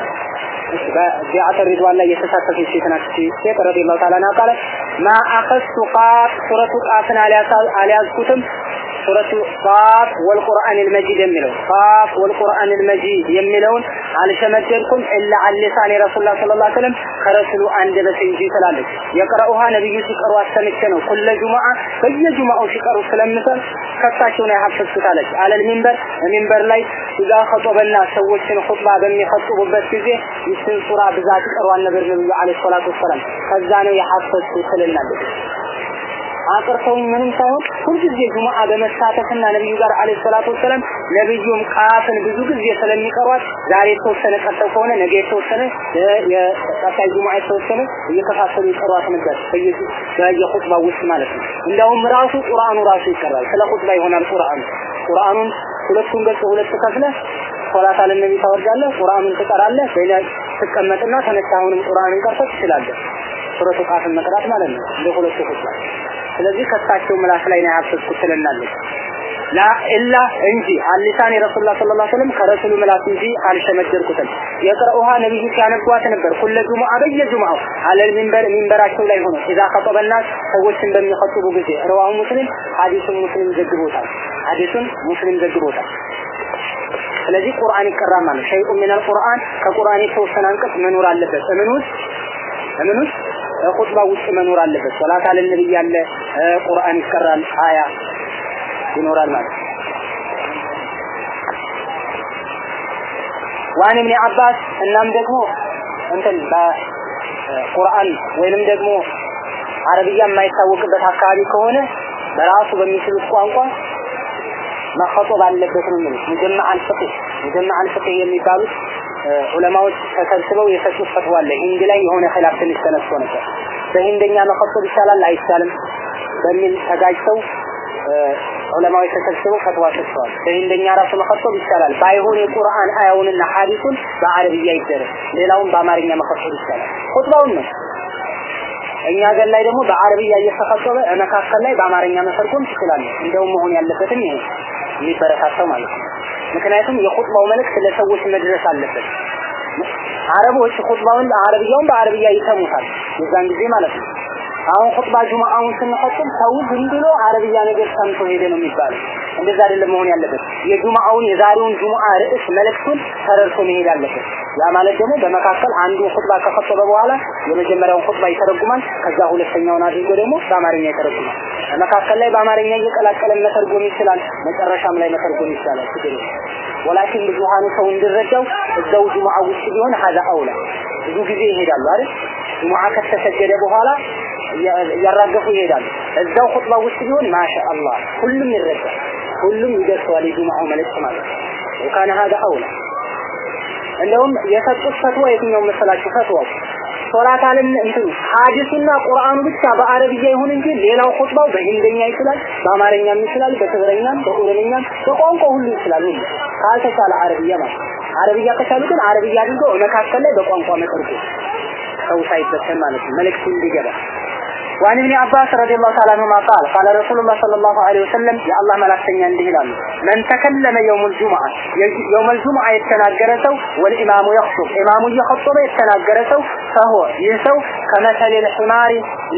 በቢዓተ الرضوان لا የተሳተፈች في ናት። ሴት ረዲየላሁ ተዓላ ዐንሃ ما أخذت قاف ሱረቱ ቃፍን አልያዝኩትም على كتب ሱረቱ ቃፍ ወልቁርአን አልመጂድ የሚለው ቃፍ ወልቁርአን አልመጂድ የሚለውን አልሸመደድኩም ኢላ አልሊሳን ረሱላህ ሰለላሁ ዐለይሂ ወሰለም ከረሱሉ አንደበት እንጂ ትላለች። የቀረኡሃ ነብዩ ሲቀሩ አሰምቼ ነው። ኩለ ጁሙዓ በየጁሙዓው ሲቀሩ ስለምሰል ከሳቸው ነው ያሐፈዝኩት አለች። አለል ሚንበር ሚንበር ላይ ኢዛ ኸጠበና ሰዎችን ኹጥባ በሚኸጥቡበት ጊዜ ይህችን ሱራ ብዛት ይቀሯል ነበር ነብዩ አለይሂ ሰላቱ ወሰላም። ከዛ ነው የሐፈዝኩት ትልናለች። አቅርተውኝ ምንም ሳይሆን ሁልጊዜ ጁሙዓ በመሳተፍና ነብዩ ጋር አለይሂ ሰላቱ ወሰለም ነብዩም ቃፍን ብዙ ጊዜ ስለሚቀሯት ዛሬ የተወሰነ ቀርተው ከሆነ ነገ የተወሰነ የቀጣይ ጁሙዓ የተወሰነ እየከፋፈሉ ይቀሯት ነበር በየኹጥባ ውስጥ ማለት ነው። እንደውም ራሱ ቁርአኑ ራሱ ይቀራል። ስለ ኹጥባ ይሆናል ቁርአኑ ቁርአኑን ሁለቱን ገጽ ሁለት ከፍለህ ሶላት አለ ነቢ ታወርዳለህ፣ ቁርአኑን ትቀራለህ፣ በሌላ ትቀመጥና ተነሳሁንም ቁርአንን ቀርተህ ትችላለህ። ሱረቱ ቃፍን መቅራት ማለት ነው እንደ ሁለቱ ኹጥባ ስለዚህ ከሳቸው ምላስ ላይ ነው ያፈስኩት ትለናለች። ላ ኢላ እንጂ አሊሳን ረሱላህ ሰለላሁ ዐለይሂ ወሰለም ከረሱሉ ምላስ እንጂ አልሸመደርኩትም። የቅረኡሃ ነብዩ ሲያነቧት ነበር። ኩለ ጁሙዓ በየጁሙዓው አለል ሚንበር ሚንበራቸው ላይ ሆኖ ኢዛ ኸጠበና ሰዎችን በሚኸጥቡ ጊዜ ረዋሁ ሙስሊም ሐዲሱን ሙስሊም ዘግቦታል። ሐዲሱን ሙስሊም ዘግቦታል። ስለዚህ ቁርአን ይቀራል شيء من القرآن ከቁርአን የተወሰነ አንቀጽ መኖር አለበት። ምን ውስጥ ምን ውስጥ ኹጥባ ውስጥ መኖር አለበት። ሶላት አለ ነብይ ያለ ቁርአን ይቀራል፣ አያ ይኖራል ማለት ነው። وعن ابن عباس እናም ደግሞ እንትን በቁርአን ወይንም ደግሞ አረብያ የማይታወቅበት አካባቢ ከሆነ በራሱ በሚችሉት ቋንቋ መኸጦብ አለበት ነው የሚሉት። ሙጀመዕ አልፍቅህ ሙጀመዕ አልፍቅህ የሚባሉት ዑለማዎች ተሰብስበው የሰጡት ፈትዋ አለ። ሂንድ ላይ የሆነ ኺላፍ ትንሽ ተነስቶ ነበር። በሂንደኛ መኸጦብ ይቻላል አይቻልም በሚል ተጋጅተው ዑለማዎች ተሰብስበው ፈትዋ ሰጥተዋል። በሂንደኛ ራሱ መኸጠብ ይቻላል። ባይሆን የቁርአን አያውንና ሐዲሱን በአረብያ ይደረግ፣ ሌላውን በአማርኛ መኸጠብ ይቻላል። ኹጥባውን ነው። እኛ ሀገር ላይ ደግሞ በአረብያ እየተኸጠበ መካከል ላይ በአማርኛ መተርጎም ትችላለህ። እንደውም መሆን ያለበትም ይሄ የሚበረታታው ማለት ነው። ምክንያቱም የኹጥባው መልእክት ለሰዎች መድረስ አለበት። አረቦች ኹጥባውን አረብያውን በአረብያ ይሰሙታል የዛን ጊዜ ማለት ነው። አሁን ኹጥባ ጁማአውን ስንፈጽም ሰው ዝም ብሎ አረብያ ነገር ሰምቶ ሄደ ነው የሚባለው። እንደዛ አይደለም መሆን ያለበት። የጁማአውን የዛሬውን ጁማአ ርዕስ መልእክቱን ተረድቶ መሄድ አለበት። ያ ማለት ደግሞ በመካከል አንዱ ኹጥባ ከፈጸመ በኋላ የመጀመሪያውን ኹጥባ ይተረጉማል። ከዛ ሁለተኛውን አድርጎ ደግሞ በአማርኛ ይተረጉማል። በመካከል ላይ በአማርኛ እየቀላቀለ መተርጎም ይችላል። መጨረሻም ላይ መተርጎም ይችላል። ችግር ወላኪን ብዙሃኑ ሰው እንዲረዳው እዛው ጁማአ ውስጥ ቢሆን ሀዛ አውላ ብዙ ጊዜ ይሄዳሉ አይደል? ጁማአ ከተሰገደ በኋላ እያራገፉ ይሄዳሉ። እዛው ኹጥባ ውስጥ ቢሆን ማሻአላህ ሁሉም ይረዳል፣ ሁሉም ይደርሰዋል የጁማአው መልእክት ማለት ነው። ወካነ ሀዛ አውላ እንደውም የሰጡት ፈትዋ የትኛው መሰላችሁ? ፈትዋው ሶላት እንትኑ ሐዲሱና ቁርአኑ ብቻ በአረብያ ይሁን እንጂ ሌላው ኹጥባው በሂንደኛ ይችላል፣ በአማርኛም ይችላል፣ በትግረኛም፣ በኦሮምኛም በቋንቋ ሁሉ ይችላል። ሁሉ ካልተቻለ አረብያ ማለት አረብያ ከቻሉ ግን አረብያ አድርገው መካከል ላይ በቋንቋ መተርጎም ሰው ሳይበተን ማለት ነው መልእክቱ እንዲገባ وعن ابن عباس رضي الله تعالى عنهما قال قال رسول الله صلى الله عليه وسلم يا الله ملاكتني عنده لالو من تكلم يوم الجمعة يوم الجمعة يتناجر سو والإمام يخطب إمام يخطب يتناجر سو فهو يسو كمثل الحمار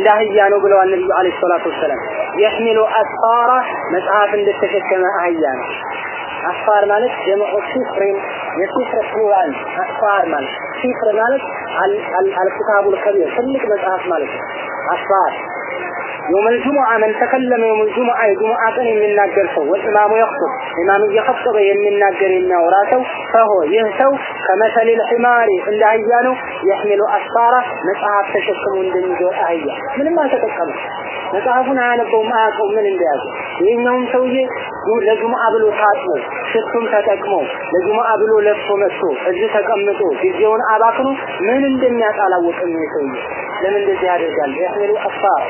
لا هي نبلو عن النبي عليه الصلاة والسلام يحمل أسفارة مسعاف للتشكمة هيانو ነው አስፋር ማለት ጀምዑ ሲፍርን የሲፍር ፕሉራል አስፋር ማለት ሲፍር ማለት አልኪታቡል ከቢር ትልቅ መጽሐፍ ማለት ነው። አስፋር يوم الجمعة من تكلم يوم الجمعة الجمعة كان يمناجر سو والإمام يخطب إمام يخطب يمناجر يمناورا سو فهو يهسو كمثل الحمار عند أيانو يحمل أسفارة مصحف تشكم እንደሚዞ አህያ ምንም አልተጠቀመም መጽሐፉን አያነበውም አያውቀውም ምን እንደያዘ ይህኛውም ሰውዬ ለጁምዓ ብሎ ታጥቦ ሽቱም ተጠቅሞ ለጁምዓ ብሎ ለብሶ መጥቶ እዚህ ተቀምጦ ጊዜውን አባክኖ ምን እንደሚያጣ አላወቅም ይህ ሰውዬ ለምን እንደዚህ ያደርጋል يحمل أسفار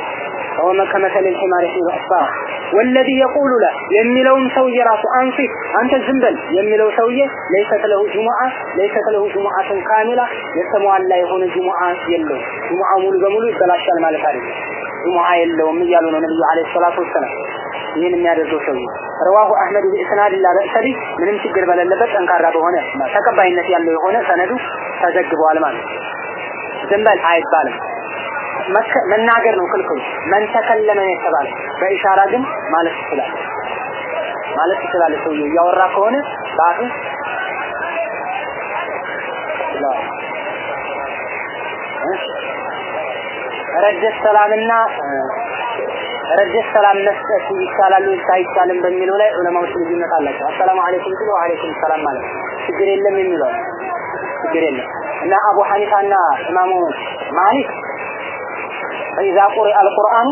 فهو كمثل الحمار يحمل أسفار والذي يقول له የሚለውም ሰውዬ ራሱ አንፊት አንተ ዝም በል የሚለው ሰውዬ ليست له جمعة ليست له جمعة كاملة የተሟላ የሆነ ጁሙዓ የለው ጁሙዓ ሙሉ በሙሉ ይበላሻል ማለት አይደለም ጁሙዓ የለውም እያሉ ነው ነብዩ አለይሂ ሰላቱ ወሰላም ይህን የሚያደርገው ሰውዬ ረዋሁ አህመድ ቢእስናድ ላ በእሰሪ ምንም ችግር በሌለበት ጠንካራ በሆነ ተቀባይነት ያለው የሆነ ሰነዱ ተዘግበዋል ማለት ዝም በል አይባልም መናገር ነው ክልክሉ። መን ተከለመ የተባለ። በኢሻራ ግን ማለት ይችላል ማለት ይችላል ሰውዬው። እያወራ ከሆነ በአፍ ረጀት ሰላምና ረጀት ሰላም መስጠት ይቻላል በሚለው ላይ ዑለማዎች ልዩነት አላቸው። አሰላሙ አለይኩም ሲሉ ወአለይኩም ሰላም ማለት ችግር የለም የሚለው ችግር የለም። እና አቡ ሐኒፋና ኢማሙ ማሊክ ፈኢዛ ቁሪአ አልቁርአን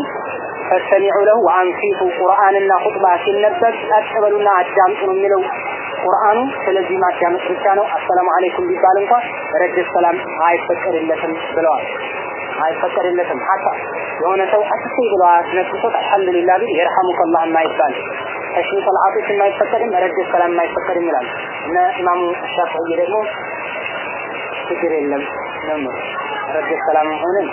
ፈስተሚዑ ለሁ ወአንሲቱ ቁርአንና ሁጥባ ሲነበብ ጸጥ በሉና አዳምጡ ነው የሚለው ቁርአኑ። ስለዚህ ማዳመጥ ብቻ ነው። አሰላሙ አለይኩም ቢባል እንኳ ረድ ሰላም አይፈቀድለትም ብለዋል። አይፈቀድለትም ሀታ የሆነ ሰው አስሴ ብሎ አስነስቶት አልሐምዱሊላህ ቢል የርሐሙከላህ የማይባል ተሽሪፍ አልዓጢፍ የማይፈቀድም ረድ ሰላም የማይፈቀድም ይላል እና ኢማሙ ሻፍዒ ደግሞ ችግር የለም ነው ረድ ሰላም ሆነን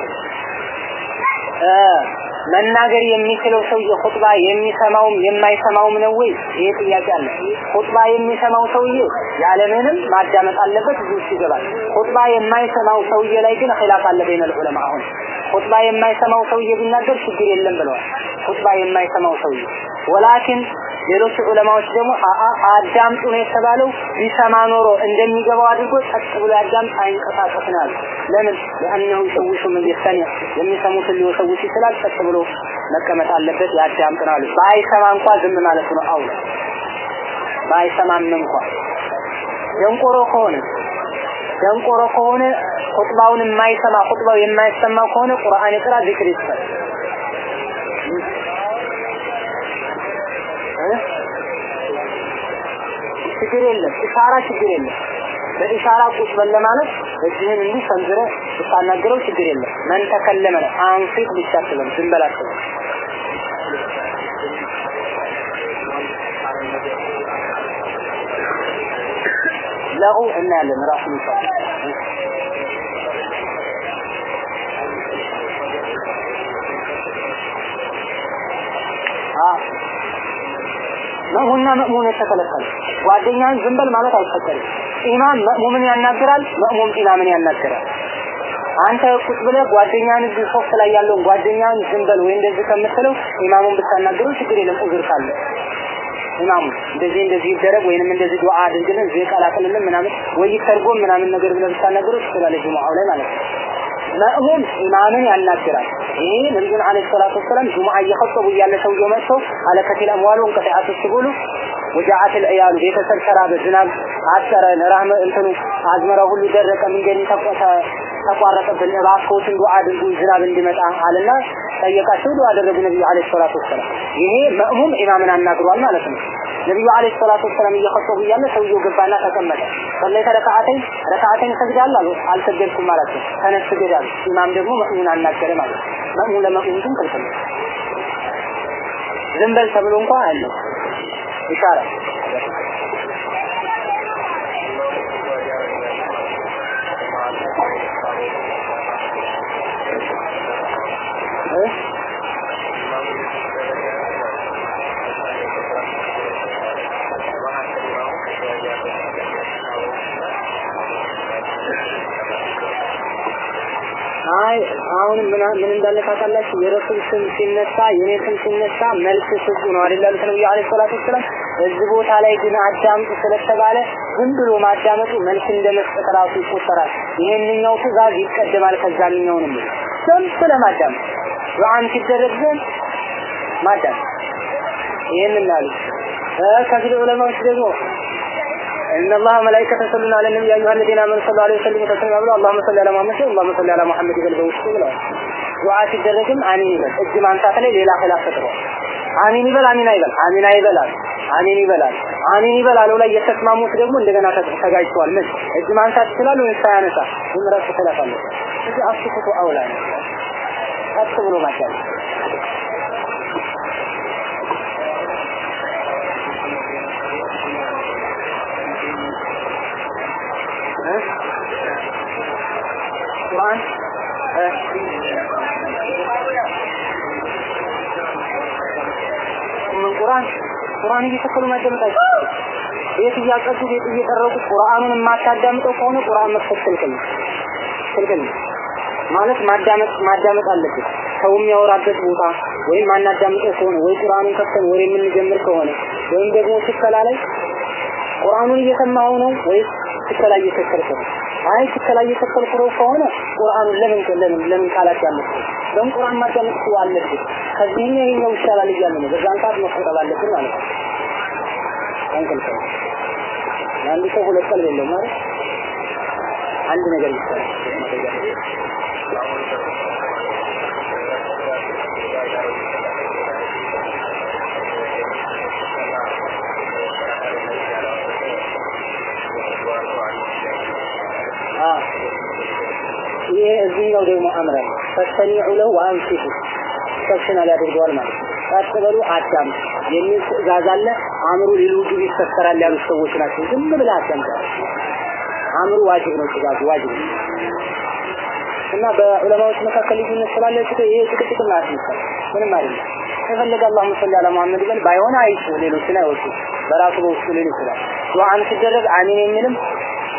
መናገር የሚችለው ሰውዬ ኹጥባ የሚሰማውም የማይሰማውም ነው ወይ? ይሄ ጥያቄ አለ። ኹጥባ የሚሰማው ሰውዬ ያለምንም ማዳመጥ አለበት፣ ውስጥ ይገባል። ኹጥባ የማይሰማው ሰውዬ ላይ ግን ኺላፍ አለ በይነል ዑለማ። አሁን ኹጥባ የማይሰማው ሰውዬ ቢናገር ችግር የለም ብለዋል። ኹጥባ የማይሰማው ሰውዬ ወላኪን ሌሎች ዑለማዎች ደግሞ አአ አዳምጡ ነው የተባለው ቢሰማ ኖሮ እንደሚገባው አድርጎ ጸጥ ብሎ ያዳምጥ አይንቀሳቀስ ነው ለምን ለአንሁ ይሰውሹ ምን ይሰሚ የሚሰሙትን ሊወሰውሽ ይችላል። ጸጥ ብሎ መቀመጥ አለበት ያዳምጥ ነው ያሉት። ባይሰማ እንኳ ዝም ማለት ነው አውላ ባይሰማም እንኳ ደንቆሮ ከሆነ ደንቆሮ ከሆነ ኹጥባውን የማይሰማ ኹጥባው የማይሰማው ከሆነ ቁርአን ይቅራ፣ ዚክር ይስፈር። ችግር የለም። ኢሻራ ችግር የለም። በኢሻራ ቁጭ በል ለማለት እጅህን እንዲህ ሰንዝረ ብታናገረው ችግር የለም። መን ተከለመ ነው አንፊት ብቻ አትበል፣ ዝም ለሁ እናያለን ራሱ ይባል መእሙና መእሙን የተከለከለ ጓደኛን ዝም ማለት አይፈቀድም። ኢማም መእሙምን ያናግራል፣ መእሙም ኢማምን ያናግራል። አንተ ቁጭ ብለህ ጓደኛን እዚህ ሶፍት ላይ ያለውን ጓደኛን ዝም በል ወይ እንደዚህ ከምትለው ኢማሙን ብታናግረው ችግር የለም ኡዝር ካለ ኢማሙ እንደዚህ እንደዚህ ይደረግ ወይንም እንደዚህ ዱዓ አድርግልን ቀላቅልልን ምናምን ወይ ይተርጎም ምናምን ነገር ብለህ ብታናግረው ትችላለህ ጁሙዓው ላይ ማለት ነው። መእሙም ኢማምን ያናግራል። ይሄ ነቢዩን عليه الصلاة والسلام ጁሙዓ እየኸጠቡ እያለ ሰውየው መጥቶ هلكت الأموال وانقطعت السبل ወጃዓተል እያሉ ቤተሰብ ሰራበ ዝናብ አጠረ ረህመ እንትኑ አዝመራ ሁሉ ደረቀ መንገድ ተቋረጠብን እባክዎትን ዱዓ አድርጉ ዝናብ እንዲመጣ አለና ጠየቃቸው። ዱዓ አደረጉ ነብዩ አለይሂ ሰላቱ ወሰላም። ይሄ መእሙም ኢማምን አናግሯል ማለት ነው። ነብዩ አለይሂ ሰላቱ ወሰላም እየኸጠቡ እያለ ሰውየው ገባና ተቀመጠ። ሰለይተ ረካዓተኝ ረካዓተኝ ሰግዳል አሉ። አልሰገድኩም ማለት ነው። ተነስ ስገድ ኢማም ደግሞ መእሙን አናገረ ማለት ነው። መእሙም ለመእሙም ክልክል ዝም በል ተብሎ እንኳን አይደለም። ኢሻራ አይ አሁን ምን ምን እንዳለ ታውቃላችሁ? የረሱል ስም ሲነሳ የኔ ስም ሲነሳ መልስ ስጡ ነው አይደል ያሉት ነብዩ አለይሂ ሰላቱ ወሰላም። እዚህ ቦታ ላይ ግን አዳምጡ ስለተባለ ዝም ብሎ ማዳመጡ መልስ እንደመስጠት ራሱ ይቆጠራል። ይሄንኛው ትእዛዝ ይቀደማል ከዛኛው ነው። ዝም ብለህ ማዳመጥ ዱዓም ሲደረግ ግን ማዳመጥ ይሄንን አሉ። ከፊል ዑለማዎች ደግሞ ان الله ملائكته يصلون على النبي يا ايها الذين امنوا صلوا عليه وسلموا تسليما ብለው اللهم صل على محمد اللهم صل على محمد ይበል በውስጡ ብለዋል። ዱዓ ሲደረግም አሚን ይበል። እጅ ማንሳት ላይ ሌላ ኺላፍ ፈጥሯል። አሚን ይበል አሚን አይበል አሚን አይበላል አሚን ይበላል ይበል አለው ላይ የተስማሙት ደግሞ እንደገና ተጋጭተዋል። ምን እጅ ማንሳት ይችላል ወይስ ሳያነሳ? ኺላፍ አለ። እዚህ አስኩቱ አውላ ነው። ቀጥ ቁርአን ቁርአን እየተከሉ አይቻልም። ቤት እያቀዱ ቤት እየጠረቁ ቁርአኑን የማታዳምጠው ከሆነ ቁርአን መክፈት ክልክል ማለት ማዳመጥ ማዳመጥ አለብን። ሰው የሚያወራበት ቦታ ወይም ማናዳምጠው ከሆነ ወይ ቁርአኑን ከፍተን ወሬ የምንጀምር ከሆነ ወይም ደግሞ ስከላ ላይ ቁርአኑን እየሰማው ነው ወይስ ስከላ እየተከልከ ነው? አይ ስከላ እየተከልከ ነው ከሆነ ቁርአኑን ለምን ለምን ለምን ካላት ያለች ቁርአን ማዳመጥ አለብን። ከዚህኛው ይሄኛው ይሻላል እያለ ነው። በዛን ሰዓት መቆጠብ አለብን ማለት ነው። አንድ ሰው ሁለት ቀልብ የለውም ማለት አንድ ነገር ይቻላል። ይሄ እዚህኛው ደግሞ አምረ ፈስተሚዑ ለው ወአንሲቱ ሰብሽናል ያደርገዋል ማለት ነው። አዳም የሚል ትእዛዝ አለ። አምሩ ሊልውጁብ ይፈሰራል ያሉት ሰዎች ናቸው። ዝም ብለህ አዳምጥ። አምሩ ዋጅብ ነው፣ ትእዛዙ ዋጅብ ነው። እና በዑለማዎች መካከል ልዩነት ስላለ ይሄ ጭቅጭቅ ማስመሰል ምንም አይደለም። ከፈለገ አላሁመ ሰሊ አላ መሐመድ ይበል፣ ባይሆን አይሱ ሌሎችን አይወጡ በራሱ በውስጡ ሊል ይችላል። ዱዓም ሲደረግ አሚን የሚልም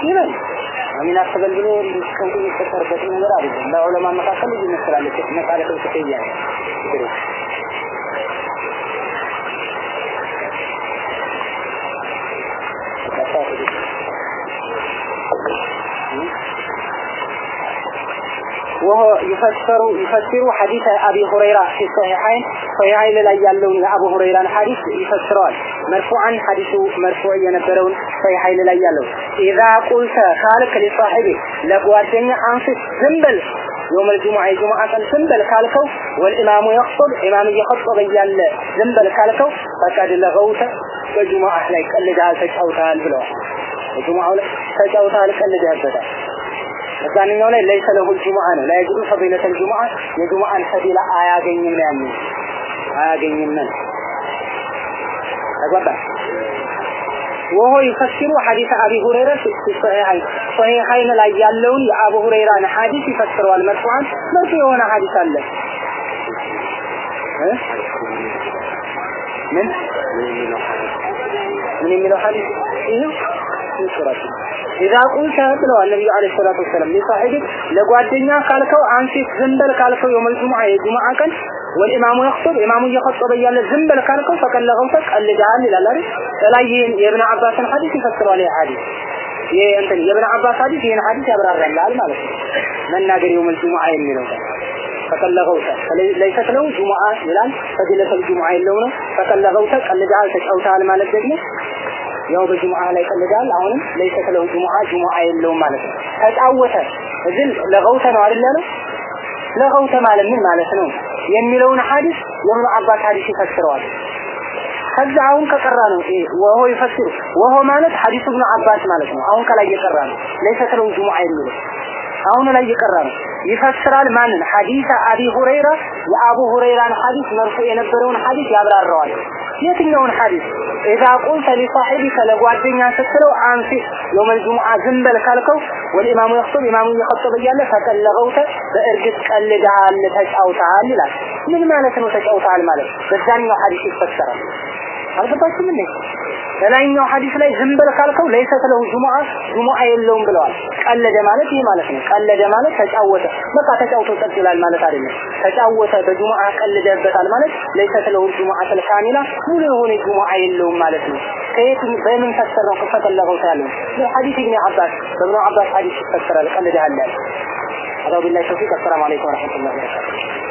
ይበል يعني ومن أحسب البلور يسكن في كثير من ذلك لا علماء مقاصل يجب نسر على مسألة الفتية وهو يفسر يفسر حديث أبي هريرة في الصحيحين. صحيحين لا يعلون أبو هريرة. الحديث يفسران. مرفوعا حديث مرفوع نبرون. ሰይሐይን ላይ ያለው ኢዛ ቁልተ ካልክ ሊሳሂቢ ለጓደኛ አንፍስ ዝም يوم الجمعة جمعة سنبل كالكو والإمام يخطب إمام يخطب يال زنبل كالكو فقد لغوت በጁማዓ ላይ ቀልደሃል ተጫውተሃል ብለዋል። በጁማዓው ላይ ተጫውተሃል ቀልደህበታል። በዛንኛው ላይ ለይሰ ለሁ ጁማዓ ነው ላይጅሩ ፈዲለተል ጁማዓ የጁማዓን ፈዲላ አያገኝም ያንን አያገኝም ነው ተግባባል። وهو يفسر حديث أبي هريرة ሶሂሃይ ሶሂሃይን ላይ ያለውን የአቡ ሁረይራን ሐዲስ ይፈስረዋል። مرفوعا መርፉ የሆነ ሐዲስ አለ። ምን ምን የሚለው ሐዲስ ይሄው ይሰራል። إذا قلت ብለዋል ነቢዩ عليه الصلاة والسلام ለጓደኛ ካልከው أنصت ዘንበል ካልከው يوم الجمعة የጁሙዓ ቀን والإمام يخطب إمام يخطب يالله زم بالكاركو فكان لغم فك اللي جعل للالري فلا يين يبن عباس الحديث يفكروا عليه حديث. يي أنت يبن عباس حديث يين حديث يبرى الرمال المالك من ناقر يوم الجمعة يمنه فكان لغوتا فليست له جمعة ملان فجلس الجمعة اللونة فكان لغوتا قال لجعل تشعوتا لما لجدنا يوم الجمعة ليس لجعل عون ليست له جمعة جمعة اللون مالك. فتعوتا فجل لغوتا نوع لله لغوتا مالك من مالك؟ نوم የሚለውን ሐዲስ የኢብኑ አባስ ሐዲስ ይፈስረዋል። ከዛ አሁን ከቀራ ነው ይሄ ወሆ ይፈስሩ። ወሆ ማለት ሐዲሱ ኢብኑ አባስ ማለት ነው። አሁን ከላይ የቀራ ነው። ለይሰት ለው ጁሙዓ የሚለው አሁን ላይ የቀራ ነው። ይፈስራል ማንን? ሐዲስ አቢ ሁረይራ የአቡ ሁረይራን ሐዲስ መርፉ የነበረውን ሐዲስ ያብራራዋል የትኛውን ሐዲስ? ኢዛ ቁልተ ሊሳሒቢከ ለጓደኛ ስትለው አንፊ የውመል ጁሙዓ ዝም ካልከው ወልኢማሙ የኽጡብ ኢማሙ እየኸጠበ እያለ ፈቀለገውተ በእርግጥ ቀልደሃል ተጫውተሃል ይላል። ምን ማለት ነው ተጫውተሃል ማለት? በዛኛው ሐዲስ ይፈሰራል አልገባችሁ ምን በላይኛው ሐዲስ ላይ ዝም በል ካልከው ለይሰ ለው ጁሙአ ጁሙአ የለውም ብለዋል። ቀለደ ማለት ይህ ማለት ነው። ቀለደ ማለት ተጫወተ፣ በቃ ተጫውቶ ጸጥ ይላል ማለት አይደለም። ተጫወተ በጁሙአ ቀለደበታል ማለት ለይሰ ለው ጁሙአ ተልካሚላ ሙሉ የሆነ ጁሙአ የለውም ማለት ነው። ከየት በምን ፈሰር ነው ክፈተ ለፈው ያለው ሐዲስ ኢብኑ አባስ በእብኑ አባስ ሐዲስ ይፈሰራል ቀለደ አለ። አላሁ ቢላሂ ተውፊቅ። አሰላሙ አለይኩም ወራህመቱላሂ ወበረካቱሁ።